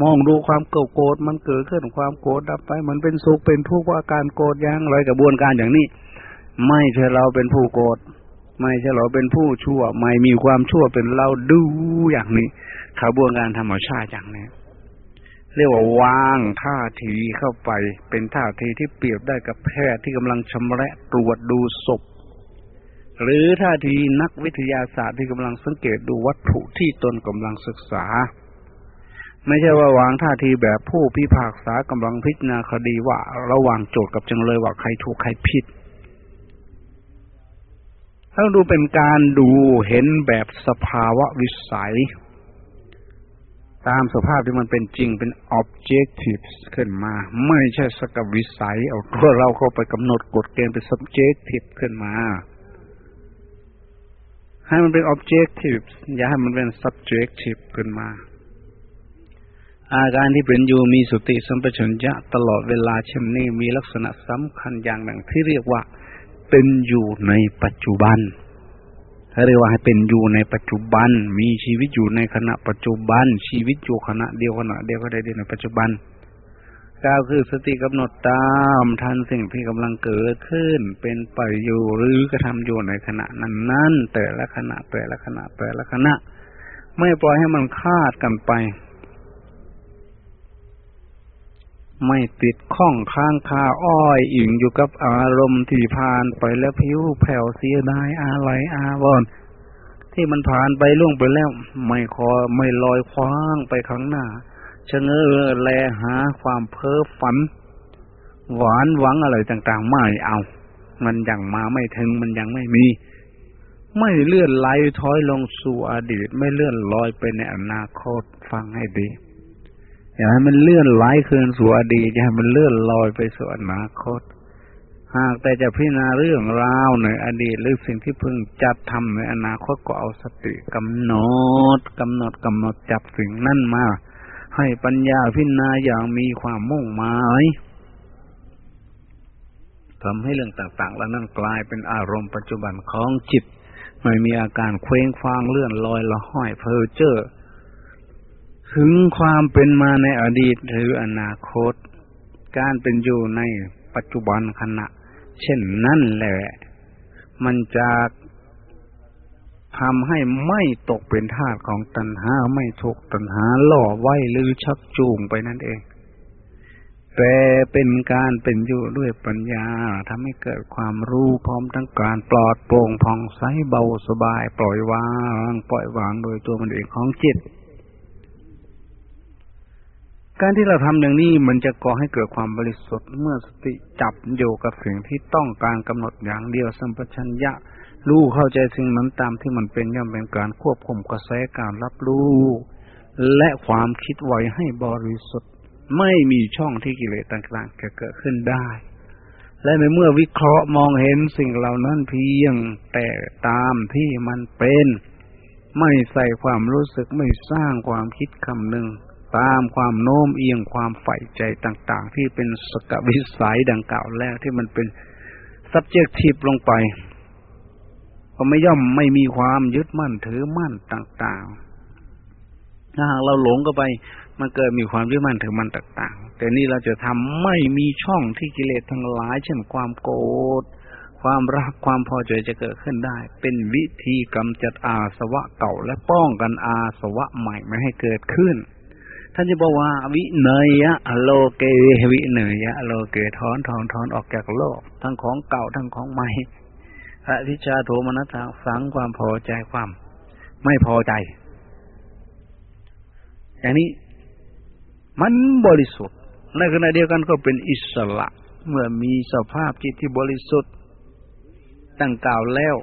มองดูความโกรธมันเกิดขึ้น ความโกรธดับไป มันเป็นสุขเป็นทุกข์ว่าการโกรธยังไรกระบวนการอย่างนี้ ไม่ใช่เราเป็นผู้โกรธไม่ใช่เราเป็นผู้ชั่ว ไม่มีความชั่วเป็นเราดูอย่างนี้กระบวนการธรรมชาติอย่างนี้เรียกว่าวางท่าทีเข้าไป เป็นท่าทีที่เปรียบได้กับแพทย์ที่กำลังชำระตรวจดูศพ หรือท่าทีนักวิทยาศาสตร์ที่กำลังสังเกตดูวัตถุที่ตนกำลังศึกษา ไม่ใช่ว่าวางท่าทีแบบผู้พิพากษากำลังพิจารณาคดีว่าระหว่างโจทย์กับจำเลยว่าใครถูกใครผิดต้องดูเป็นการดูเห็นแบบสภาวะวิสัย ตามสภาพที่มันเป็นจริงเป็น objective ขึ้นมา ไม่ใช่สกับวิสัย เอาตัวเราเข้าไปกำหนดกฎเกณฑ์เป็น subjective ขึ้นมา ให้มันเป็น objective อย่าให้มันเป็น subjective ขึ้นมา อาการที่เป็นอยู่มีสติสัมปชัญญะตลอดเวลาเช่นนี้มีลักษณะสำคัญอย่างหนึ่งที่เรียกว่า เป็นอยู่ในปัจจุบันเรียกว่าให้เป็นอยู่ในปัจจุบัน มีชีวิตอยู่ในขณะปัจจุบัน ชีวิตอยู่ขณะเดียวขณะเดียวก็ได้ในปัจจุบัน ก้าวคือสติกำหนดตามทันสิ่งที่กำลังเกิดขึ้น เป็นไปอยู่หรือกระทำอยู่ในขณะนั้นนั้นแต่ละขณะแต่ละขณะแต่ละขณะ ไม่ปล่อยให้มันคาดกันไป ไม่ติดข้องค้างคาอ้อยอิงอยู่กับอารมณ์ที่ผ่านไปแล้วผิวแผ่วเสียดายอะไรอาวรที่มันผ่านไปล่วงไปแล้ว ไม่คอไม่ลอยคว้างไปข้างหน้า ชะเง้อแลหาความเพ้อฝัน หวานหวังอะไรต่างๆ ไม่เอา มันยังมาไม่ถึงมันยังไม่มี ไม่เลื่อนไหลถอยลงสู่อดีต ไม่เลื่อนลอยไปในอนาคตฟังให้ดีอย่าให้มันเลื่อนไหลคืนสู่อดีตอย่าให้มันเลื่อนลอยไปสู่อนาคต หากแต่จะพิจารณาเรื่องราวในอดีตหรือสิ่งที่เพิ่งจัดทำในอนาคตก็เอาสติกำหนดกำหนดกำหนดจับสิ่งนั่นมา ให้ปัญญาพิจารณาอย่างมีความมุ่งหมายทำให้เรื่องต่างๆแล้วนั่นกลายเป็นอารมณ์ปัจจุบันของจิต ไม่มีอาการเคว้งคว้างเลื่อนลอยละห้อยเพอเจ้อถึงความเป็นมาในอดีตหรืออนาคต การเป็นอยู่ในปัจจุบันขณะ เช่นนั่นแหละ มันจะ ทำให้ไม่ตกเป็นทาสของตัณหา ไม่ถูกตัณหาล่อไว้หรือชักจูงไปนั่นเอง แต่เป็นการเป็นอยู่ด้วยปัญญาทำให้เกิดความรู้พร้อมทั้งการปลอดโปร่งผ่องใสเบาสบาย ปล่อยวาง ปล่อยวางโดยตัวมันเองของจิต การที่เราทำอย่างนี้มันจะก่อให้เกิดความบริสุทธิ์เมื่อสติจับอยู่กับสิ่งที่ต้องการกำหนดอย่างเดียวสัมปชัญญะ รู้เข้าใจสิ่งนั้นตามที่มันเป็นย่อมเป็นการควบคุมกระแสการรับรู้ และความคิดไว้ให้บริสุทธิ์ ไม่มีช่องที่กิเลสต่างๆจะเกิดขึ้นได้ และในเมื่อวิเคราะห์มองเห็นสิ่งเหล่านั้นเพียงแต่ตามที่มันเป็น ไม่ใส่ความรู้สึกไม่สร้างความคิดคำหนึ่งตามความโน้มเอียงความใฝ่ใจต่าง ๆ ที่เป็นสกวิสัยดังกล่าวแล้วที่มันเป็น subjective ลงไป ก็ไม่ย่อมไม่มีความยึดมั่นถือมั่นต่างๆ ถ้าหากเราหลงก็ไป มันเกิดมีความยึดมั่นถือมั่นต่างๆ แต่นี่เราจะทำไม่มีช่องที่กิเลสทั้งหลาย เช่นความโกรธ ความรักความพอใจจะเกิดขึ้นได้ เป็นวิธีกำจัดอาสวะเก่าและป้องกันอาสวะใหม่ไม่ให้เกิดขึ้นท่านจะบอกว่าวิเนยะโลเกวิเนยะโลเกถอนถอนถอนออกจากโลก ทั้งของเก่าทั้งของใหม่ พระทิชาโทมนัสสังความพอใจความ ไม่พอใจ อย่างนี้มันบริสุทธิ์ในขณะเดียวกันก็เป็นอิสระ เมื่อมีสภาพจิตที่บริสุทธิ์ตั้งกล่าวแล้ว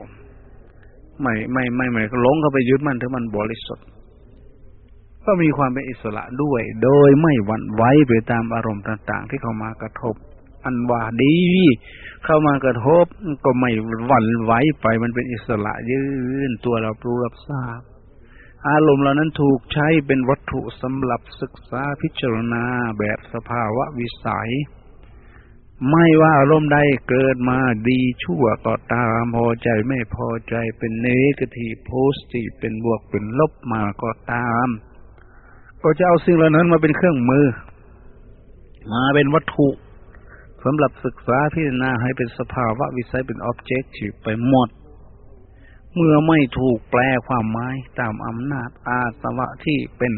ไม่ไม่ไม่ไม่หลงเข้าไปยึดมันถึงมันบริสุทธิ์ก็มีความเป็นอิสระด้วย โดยไม่หวั่นไหวไปตามอารมณ์ต่าง ๆ ที่เข้ามากระทบ อันว่าดี เข้ามากระทบก็ไม่หวั่นไหวไปมันเป็นอิสระยืนตัวเราปรู้รับทราบ อารมณ์เหล่านั้นถูกใช้เป็นวัตถุสำหรับศึกษาพิจารณาแบบสภาวะวิสัย ไม่ว่าอารมณ์ใดเกิดมาดีชั่วก็ตามพอใจไม่พอใจเป็นเนกทีโพสติเป็นบวกเป็นลบมาก็ตาม ก็จะเอาสิ่งเหล่านั้นมาเป็นเครื่องมือ มาเป็นวัตถุ สำหรับศึกษาพิจารณาให้เป็นสภาวะวิสัยเป็นออบเจกตีฟไปหมด เมื่อไม่ถูกแปลความหมายตามอำนาจอาสวะที่เป็น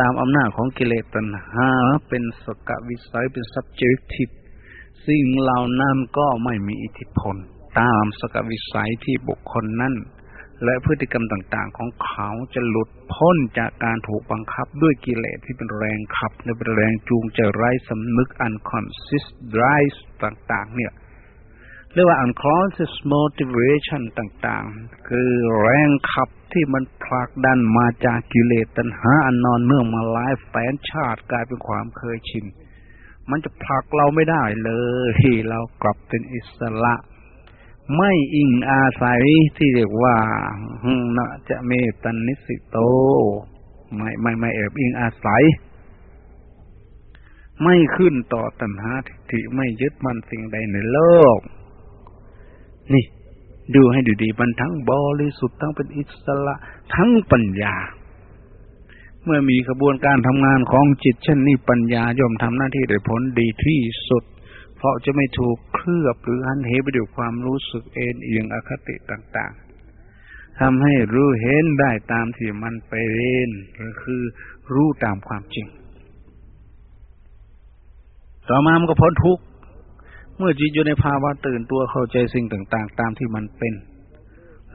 ตามอำนาจของกิเลสตัณหา เป็นสกวิสัยเป็น subjective สิ่งเหล่านั้นก็ไม่มีอิทธิพล ตามสกวิสัยที่บุคคลนั้น และพฤติกรรมต่างๆ ของเขาจะหลุดพ้นจากการถูกบังคับด้วยกิเลสที่เป็นแรงขับและเป็นแรงจูงใจไร้สำนึก unconscious drive ต่างๆ เนี่ยเรียกว่า unconscious motivation ต่างๆ คือแรงขับที่มันผลักดันมาจากกิเลสตัณหาอันนอนเนื่องมาหลายแสนชาติกลายเป็นความเคยชินมันจะผลักเราไม่ได้เลย เรากลับเป็นอิสระ ไม่อิงอาศัยที่เรียกว่านะจะเมตันนิสิโต ไม่ไม่ไม่แอบอิงอาศัย ไม่ขึ้นต่อตัณหาทิฏฐิไม่ยึดมันสิ่งใดในโลก นี่ ดูให้ดูดีมันทั้งบริสุทธิ์ทั้งเป็นอิสระทั้งปัญญา เมื่อมีกระบวนการทำงานของจิตเช่นนี้ปัญญาย่อมทำหน้าที่ได้ผลดีที่สุด ราะจะไม่ถูกเคลือบหรือหันเหไปด้วยความรู้สึกเอ็นเอียงอคติต่างๆทำให้รู้เห็นได้ตามที่มันเป็นหรือคือรู้ตามความจริง ต่อมามันก็พ้นทุกข์เมื่อจิตอยู่ในภาวะตื่นตัวเข้าใจสิ่งต่าง ๆ ตามที่มันเป็น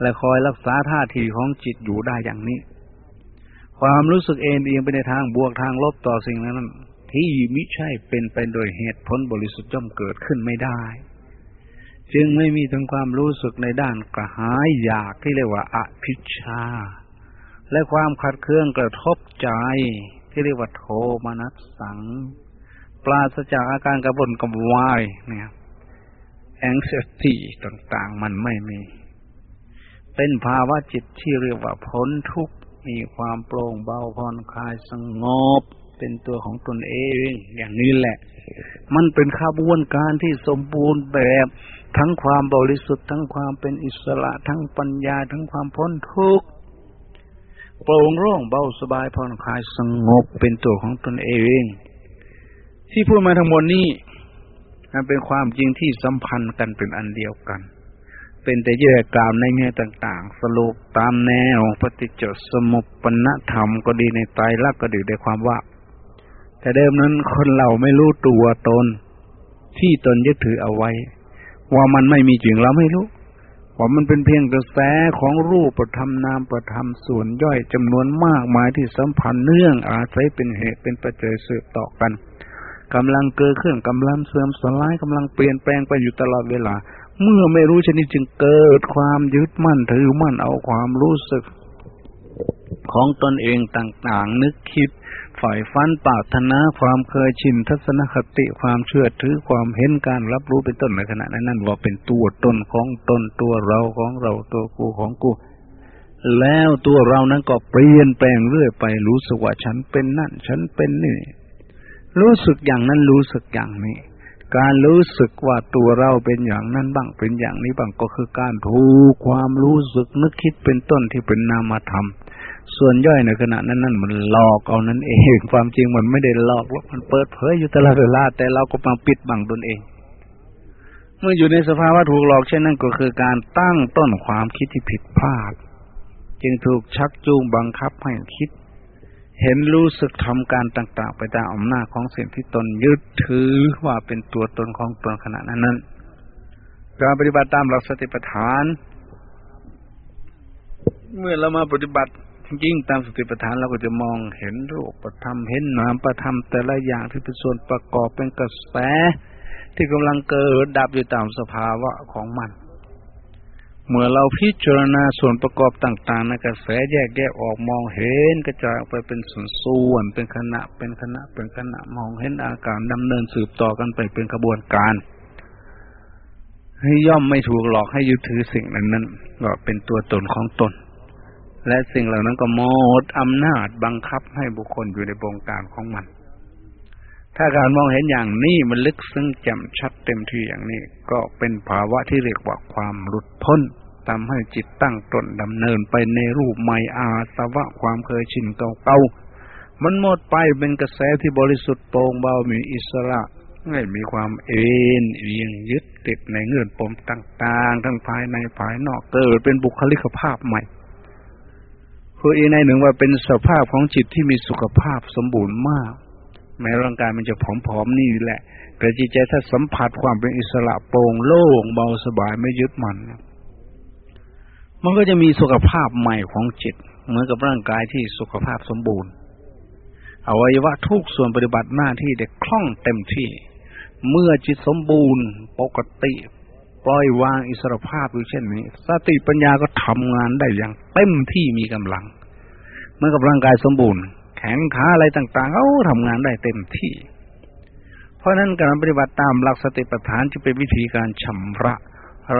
และคอยรักษาท่าทีของจิตอยู่ได้อย่างนี้ ความรู้สึกเอ็นเอียงไปในทางบวกทางลบต่อสิ่งนั้น ที่มิใช่เป็นไปโดยเหตุผลบริสุทธิ์ย่อมเกิดขึ้นไม่ได้ จึงไม่มีทั้งความรู้สึกในด้านกระหายอยากที่เรียกว่าอภิชา และความขัดเคืองกระทบใจที่เรียกว่าโทมนัสสัง ปราศจากอาการกระบนกระวายเนี่ยแองเซตีต่างๆ มันไม่มี เป็นภาวะจิตที่เรียกว่าพ้นทุกข์มีความโปร่งเบาผ่อนคลายสงบ เป็นตัวของตนเอง อย่างนี้แหละ มันเป็นขบวนการที่สมบูรณ์แบบทั้งความบริสุทธิ์ ทั้งความเป็นอิสระ ทั้งปัญญา ทั้งความพ้นทุกข์โปร่งโล่งเบาสบายผ่อนคลายสงบเป็นตัวของตนเอง ที่พูดมาทั้งหมดนี้มันเป็นความจริงที่สัมพันธ์กันเป็นอันเดียวกัน เป็นแต่แยกกล่าวในแง่ต่างๆ สรุปตามแนวปฏิจจสมุปปนธรรมก็ดีในไตรลักษณ์ก็ดีในความว่า แต่เดิมนั้นคนเราไม่รู้ตัวตน ที่ตนยึดถือเอาไว้ ว่ามันไม่มีจริงเราไม่รู้ ว่ามันเป็นเพียงกระแสของรูปประธรรมนามประธรรมส่วนย่อยจำนวนมากมายที่สัมพันธ์เนื่องอาศัยเป็นเหตุเป็นปัจจัยสืบต่อกันกำลังเกิดขึ้นกำลังเสื่อมสลายกำลังเปลี่ยนแปลงไปอยู่ตลอดเวลา เมื่อไม่รู้ชนิดจึงเกิดความยึดมั่นถือมั่นเอาความรู้สึก ของตนเองต่างๆ นึกคิด ฝ่ายฟันปากธนาความเคยชินทัศนคติความเชื่อถือความเห็นการรับรู้เป็นต้นในขณะนั้นนั่นว่าเป็นตัวตนของตนตัวเราของเราตัวกูของกู แล้วตัวเรานั้นก็เปลี่ยนแปลงเรื่อยไปรู้สึกว่าฉันเป็นนั่น ฉันเป็นนี่ รู้สึกอย่างนั้นรู้สึกอย่างนี้ การรู้สึกว่าตัวเราเป็นอย่างนั้นบ้างเป็นอย่างนี้บ้างก็คือการถูกความรู้สึกนึกคิดเป็นต้นที่เป็นนามธรรม ส่วนย่อยในขณะนั้นนั่นมันหลอกเอานั้นเอง ความจริงมันไม่ได้หลอกหรอกมันเปิดเผยอยู่ตลอดเวลาแต่เราก็มาปิดบังตนเอง เมื่ออยู่ในสภาวะถูกหลอกเช่นนั้นก็คือการตั้งต้นความคิดที่ผิดพลาด จึงถูกชักจูงบังคับให้คิด เห็นรู้สึกทำการต่าง ๆ ไปตามอำนาจของสิ่งที่ตนยึดถือว่าเป็นตัวตนของตนขณะนั้นนั้นการปฏิบัติตามหลักสติปัฏฐาน เมื่อเรามาปฏิบัติ ยิ่งตามสติปัฏฐานเราก็จะมองเห็นรูปธรรมเห็นนามประธรรมแต่ละอย่างที่เป็นส่วนประกอบเป็นกระแส ที่กำลังเกิดดับอยู่ตามสภาวะของมัน เมื่อเราพิจารณาส่วนประกอบต่างๆในกระแสแยกแยกออกมองเห็นกระจายไปเป็นส่วนส่วนเป็นขณะเป็นขณะเป็นขณะมองเห็นอาการดำเนินสืบต่อกันไปเป็นกระบวนการให้ย่อมไม่ถูกหลอกให้ยึดถือสิ่งนั้นนั้นก็เป็นตัวตนของตน และสิ่งเหล่านั้นก็หมดอำนาจบังคับให้บุคคลอยู่ในวงการของมัน ถ้าการมองเห็นอย่างนี้มันลึกซึ้งแจ่มชัดเต็มที่อย่างนี้ ก็เป็นภาวะที่เรียกว่าความหลุดพ้นทำให้จิตตั้งตนดำเนินไปในรูปใหม่อาสวะความเคยชินเก่าๆ มันหมดไปเป็นกระแสที่บริสุทธิ์โปร่งเบามีอิสระ ไม่มีความเอ็นเอียงยึดติดในเงื่อนปมต่างๆ ทั้งภายในภายนอกเกิดเป็นบุคลิกภาพใหม่ คืออีกในหนึ่งว่าเป็นสภาพของจิตที่มีสุขภาพสมบูรณ์มาก แม้ร่างกายมันจะผอมๆนี่แหละแต่จิตใจถ้าสัมผัสความเป็นอิสระโปร่งโล่งเบาสบายไม่ยึดมันมันก็จะมีสุขภาพใหม่ของจิต เหมือนกับร่างกายที่สุขภาพสมบูรณ์อวัยวะทุกส่วนปฏิบัติหน้าที่เด็กคล่องเต็มที่ เมื่อจิตสมบูรณ์ ปกติ ปล่อยวางอิสรภาพอยู่เช่นนี้ สติปัญญาก็ทำงานได้อย่างเต็มที่มีกำลัง เมื่อกับร่างกายสมบูรณ์ แขนขาอะไรต่างๆเขาทำงานได้เต็มที่ เพราะนั้นการปฏิบัติตามหลักสติปัฏฐานจะเป็นวิธีการชำระ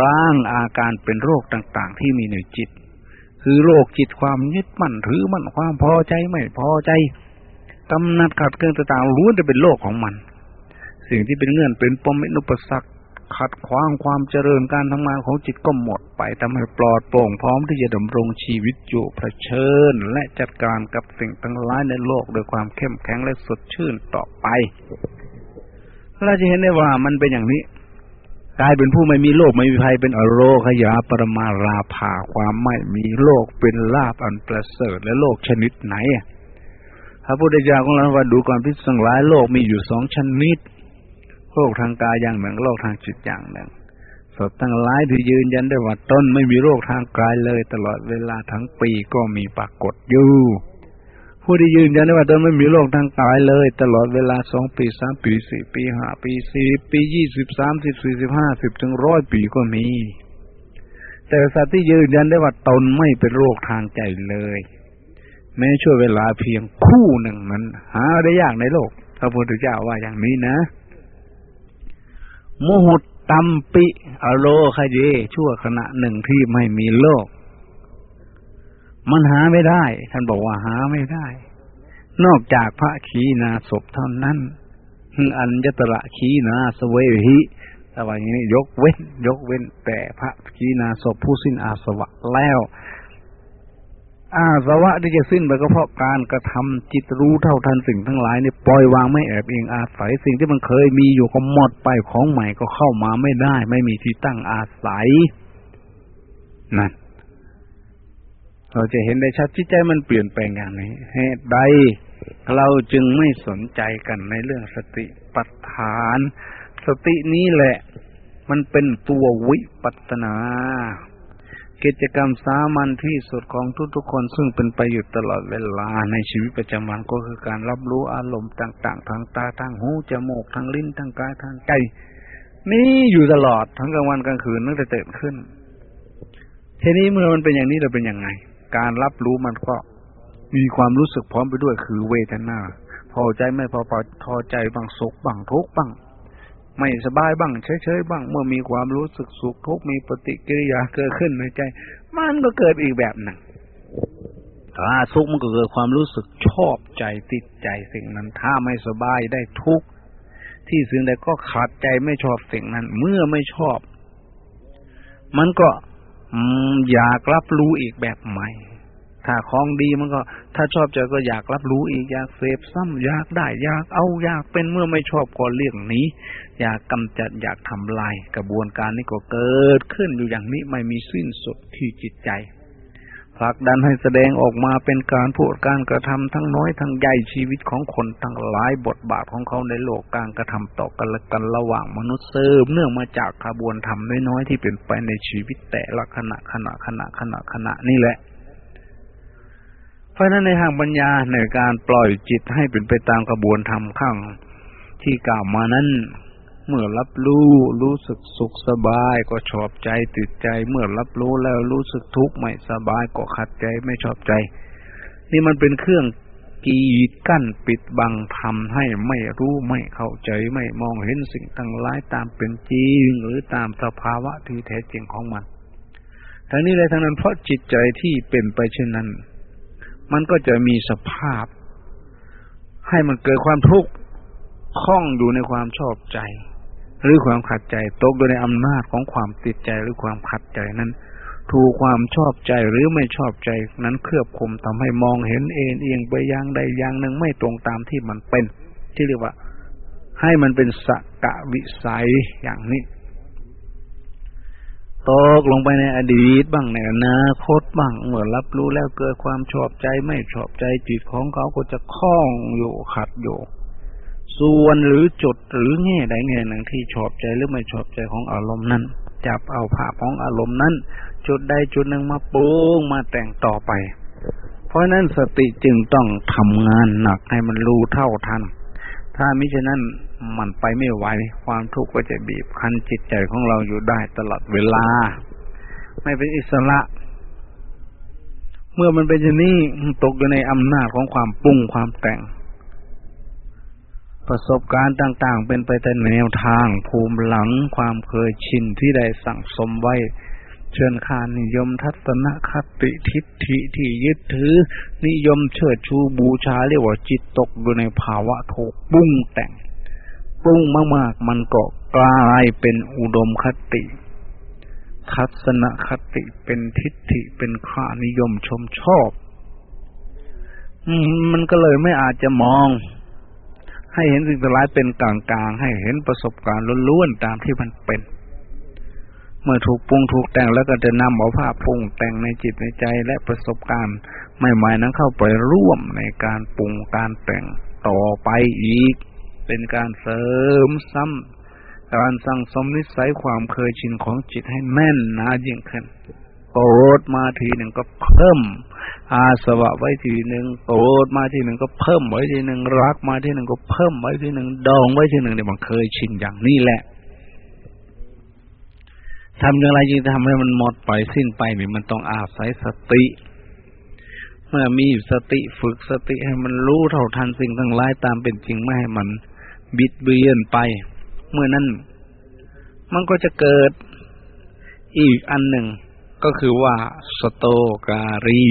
ร่างอาการเป็นโรคต่างๆ ที่มีในจิต คือโรคจิตความยึดมั่นถือมั่นความพอใจไม่พอใจกำนัดขัดเกลื่อนต่างๆล้วนจะเป็นโรคของมัน สิ่งที่เป็นเงื่อนเป็นปมเป็นอุปสรรค ขัดขวางความเจริญการทำงานของจิตก็หมดไปทำให้ปลอดโปร่งพร้อมที่จะดำรงชีวิตอยู่เผชิญ และจัดการกับสิ่งทั้งหลายในโลกด้วยความเข้มแข็งและสดชื่นต่อไปเราจะเห็นได้ว่ามันเป็นอย่างนี้กลายเป็นผู้ไม่มีโลกไม่มีภัยเป็นอโรคยาปรมาราภาความไม่มีโลกเป็นลาบอันประเสริฐและโลกชนิดไหนพระพุทธเจ้าของเราว่าดูก่อนพิสังหลายโลกมีอยู่สองชนิด โลกทางกายอย่างหนึ่งโลกทางจิตอย่างหนึ่งสดทั้งหลายที่ยืนยันได้ว่าต้นไม่มีโรคทางกายเลย ตลอดเวลาทั้งปีก็มีปรากฏอยู่ ผู้ที่ยืนยันได้ว่าตนไม่มีโรคทางกายเลย ตลอดเวลาสองปีสามปีสี่ปีห้าปีสี่ปียี่สิบสามสิบสี่สิบห้าสิบถึงร้อยปีก็มี แต่สัตว์ที่ยืนยันได้ว่าตนไม่เป็นโรคทางใจเลย แม้ช่วเวลาเพียงคู่หนึ่งนั้น หาได้ยากในโลกพระพุทธเจ้าว่าอย่างนี้นะ มุหุตตัมปิอโลคเย ชั่วขณะหนึ่งที่ไม่มีโลก มันหาไม่ได้ ท่านบอกว่าหาไม่ได้ นอกจากพระขีนาศพเท่านั้น อัญญตระขีนาสเวหิแต่ว่าอย่างนี้ยกเว้น ยกเว้น แต่พระขีนาศพผู้สิ้นอาสวะแล้ว อาสวะที่จะสิ้นไปก็เพราะการกระทำจิตรู้เท่าทันสิ่งทั้งหลายนี่ปล่อยวางไม่แอบเองอาศัย สิ่งที่มันเคยมีอยู่ก็หมดไปของใหม่ก็เข้ามาไม่ได้ ไม่มีที่ตั้งอาศัยนั่นเราจะเห็นได้ชัดที่ใจมันเปลี่ยนแปลงอย่างนี้เหตุใดเราจึงไม่สนใจกันในเรื่องสติปัฏฐาน สตินี้แหละ มันเป็นตัววิปัตนา กิจกรรมสามัญที่สุดของทุกๆคนซึ่งเป็นไปอยู่ตลอดเวลาในชีวิตประจำวันก็คือการรับรู้อารมณ์ต่าง ๆ ทางตาทางหูจมูกทางลิ้นทางกายทางใจนี่อยู่ตลอดทั้งกลางวันกลางคืนตั้งแต่ตื่นขึ้นทีนี้เมื่อมันเป็นอย่างนี้เราเป็นยังไง การรับรู้มันก็มีความรู้สึกพร้อมไปด้วยคือเวทนา พอใจไม่พอพอใจบางสุขบางทุกข์บ้าง ไม่สบายบ้างเฉยๆบ้าง เมื่อมีความรู้สึกสุขทุกข์มีปฏิกิริยาเกิดขึ้นในใจ มันก็เกิดอีกแบบหนึ่งถ้าสุขมันก็เกิดความรู้สึกชอบใจติดใจสิ่งนั้น ถ้าไม่สบายได้ทุกข์ที่สิ่งใดก็ขาดใจไม่ชอบสิ่งนั้น เมื่อไม่ชอบ มันก็อยากรับรู้อีกแบบใหม่ ถ้าของดีมันก็ ถ้าชอบใจก็อยากรับรู้อีกอยากเสพซ้ำอยากได้อยากเอาอยากเป็นเมื่อไม่ชอบก็เลี่ยงนี้ อยากกำจัดอยากทำลาย กระบวนการนี้ก็เกิดขึ้นอยู่อย่างนี้ไม่มีสิ้นสุดที่จิตใจผลักดันให้แสดงออกมาเป็นการพูดการกระทำทั้งน้อยทั้งใหญ่ชีวิตของคนทั้งหลายบทบาทของเขาในโลกการกระทำต่อกันและกันระหว่างมนุษย์เสริมเนื่องมาจากขบวนธรรมน้อยๆที่เป็นไปในชีวิตแต่ละขณะขณะขณะขณะขณะนี่แหละ เพราะนั้นในทางปัญญาในการปล่อยจิตให้เป็นไปตามกระบวนธรรมข้างที่กล่าวมานั้น เมื่อรับรู้รู้สึกสุขสบายก็ชอบใจติดใจ เมื่อรับรู้แล้วรู้สึกทุกข์ไม่สบายก็ขัดใจไม่ชอบใจ นี่มันเป็นเครื่องกีดกั้นปิดบังทำให้ไม่รู้ไม่เข้าใจไม่มองเห็นสิ่งทั้งหลายตามเป็นจริงหรือตามสภาวะที่แท้จริงของมันทั้งนี้เลยทั้งนั้นเพราะจิตใจที่เป็นไปเช่นนั้น มันก็จะมีสภาพ ให้มันเกิดความทุกข์คล้องอยู่ในความชอบใจ หรือความขัดใจตกอยู่ในอำนาจของความติดใจหรือความขัดใจนั้น ถูกความชอบใจหรือไม่ชอบใจนั้นเครือบคุมทำให้มองเห็นเอ็นเอียงไปอย่างใดอย่างหนึ่งไม่ตรงตามที่มันเป็น ที่เรียกว่า ให้มันเป็นสกะวิสัยอย่างนี้ ตกลงไปในอดีตบ้างในอนาคตบ้างเมื่อรับรู้แล้วเกิดความชอบใจไม่ชอบใจจิตของเขาก็จะคล้องอยู่ขัดอยู่ส่วนหรือจุดหรือแง่ใดแง่หนึ่งที่ชอบใจหรือไม่ชอบใจของอารมณ์นั้น จับเอาภาพของอารมณ์นั้น จุดใดจุดหนึ่งมาปรุงมาแต่งต่อไป เพราะนั้นสติจึงต้องทำงานหนักให้มันรู้เท่าทันถ้ามิฉะนั้น มันไปไม่ไหว ความทุกข์ก็จะบีบคั้นจิตใจของเราอยู่ได้ตลอดเวลา ไม่เป็นอิสระ เมื่อมันเป็นอย่างนี้ตกอยู่ในอำนาจของความปรุงความแต่ง ประสบการณ์ต่าง ๆ เป็นไปแต่แนวทางภูมิหลังความเคยชินที่ได้สั่งสมไว้เชิญคานิยมทัศนคติทิฏฐิที่ยึดถือ นิยมเชิดชูบูชาเรียกว่าจิตตกอยู่ในภาวะถูกปุ้งแต่ง ปรุงมากๆ มันก็กลายเป็นอุดมคติ ทัศนคติเป็นทิฏฐิเป็นค่านิยมชมชอบ มันก็เลยไม่อาจจะมอง ให้เห็นสิ่งร้ายเป็นกลางๆ ให้เห็นประสบการณ์ล้วนๆตามที่มันเป็น เมื่อถูกปรุงถูกแต่งแล้วก็จะนำเอาภาพปรุงแต่งในจิตในใจและประสบการณ์ใหม่ๆนั้นเข้าไปร่วมในการปรุงการแต่งต่อไปอีก เป็นการเสริมซ้ำการสั่งสมนิสัยความเคยชินของจิตให้แม่นหนะยิ่งขึ้นโกรธมาทีหนึ่งก็เพิ่ม อาสวะไว้ทีหนึ่งโกรธมาทีหนึ่งก็เพิ่มไว้ทีหนึ่งรักมาทีหนึ่งก็เพิ่มไว้ทีหนึ่งดองไว้ทีหนึ่งเนี่ยมันเคยชินอย่างนี้แหละทำอย่างไรจึงทำให้มันหมดไปสิ้นไปนี่มันต้องอาศัยสติ เมื่อมีสติฝึกสติให้มันรู้เท่าทันสิ่งทั้งหลายตามเป็นจริงไม่ให้มัน บิดเบือนไป เมื่อนั้น มันก็จะเกิดอีกอันหนึ่ง ก็คือว่าสโตการี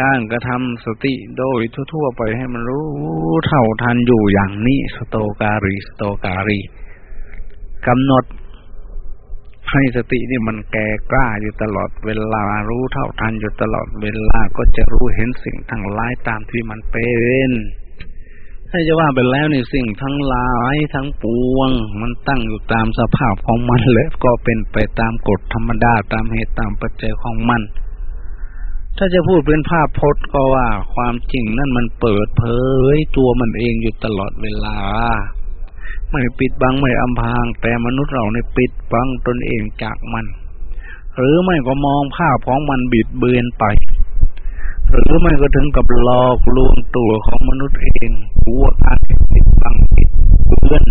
การกระทำสติโดยทั่วๆไปให้มันรู้เท่าทันอยู่อย่างนี้สโตการีสโตการีกำหนดให้สตินี่มันแก่กล้าอยู่ตลอดเวลารู้เท่าทันอยู่ตลอดเวลาก็จะรู้เห็นสิ่งทั้งหลายตามที่มันเป็น ถ้าจะว่าไปแล้วในสิ่งทั้งหลายทั้งปวง มันตั้งอยู่ตามสภาพของมันเลยก็เป็นไปตามกฎธรรมดาตามเหตุตามปัจจัยของมัน ถ้าจะพูดเป็นภาพพจน์ก็ว่าความจริงนั่นมันเปิดเผยตัวมันเองอยู่ตลอดเวลา ไม่ปิดบังไม่อำพาง แต่มนุษย์เราในปิดบังตนเองจากมัน หรือไม่ก็มองภาพของมันบิดเบือนไป หรือไม่ก็ถึงกับหลอกลวงตัวของมนุษย์เอง หัวการปิดบังปิดเบื่อน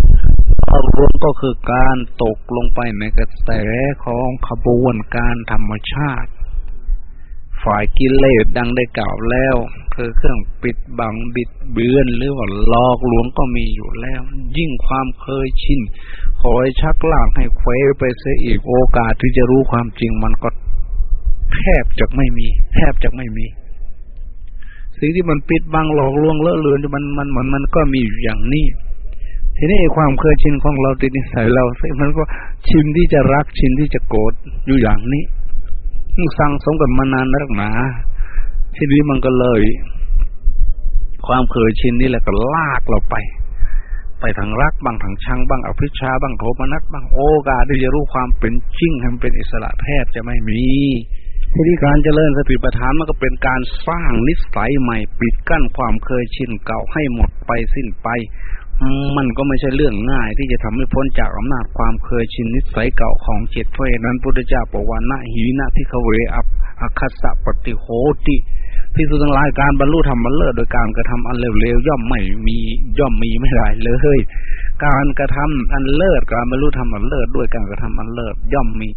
หลอกลวงก็คือการตกลงไปในกระแสของขบวนการธรรมชาติ ฝ่ายกิเลสดังได้กล่าวแล้ว คือเครื่องปิดบังบิดเบือนหรือว่าหลอกลวงก็มีอยู่แล้ว ยิ่งความเคยชินคอยชักลากให้เคว้ไปเสียอีกโอกาสที่จะรู้ความจริงมันก็แทบจะไม่มี แทบจะไม่มี สิ่งที่มันปิดบังหลอกลวงเลอะเลือนมันมันมันมันก็มีอยู่อย่างนี้ทีนี้ความเคยชินของเราติดนิสัยเรามันก็ชินที่จะรักชินที่จะโกรธอยู่อย่างนี้สั่งสมกันมานานนักหนาทีนี้มันก็เลย ความเคยชินนี่แหละก็ลากเราไป ไปทางรักบ้างทางชังบ้างอภิชาบ้างโทมนัสบ้างโอกาสที่จะรู้ความเป็นจริงให้มันเป็นอิสระแทบจะไม่มี ทีนี้การเจริญสติปัฏฐานมันก็เป็นการสร้างนิสัยใหม่ ปิดกั้นความเคยชินเก่าให้หมดไปสิ้นไป มันก็ไม่ใช่เรื่องง่าย ที่จะทำให้พ้นจากอำนาจความเคยชินนิสัยเก่าของเจตเพราะนั้นพุทธเจ้าบอกว่านะหินะที่เขเวอับอคัสะปฏิโหติที่สุดทั้งหลายการบรรลุธรรมมันเลิศโดยการกระทำอันเร็วๆย่อมไม่มีย่อมมีไม่ได้เลย การกระทำอันเลิศการบรรลุธรรมอันเลิศด้วยการกระทำอันเลิศย่อมมี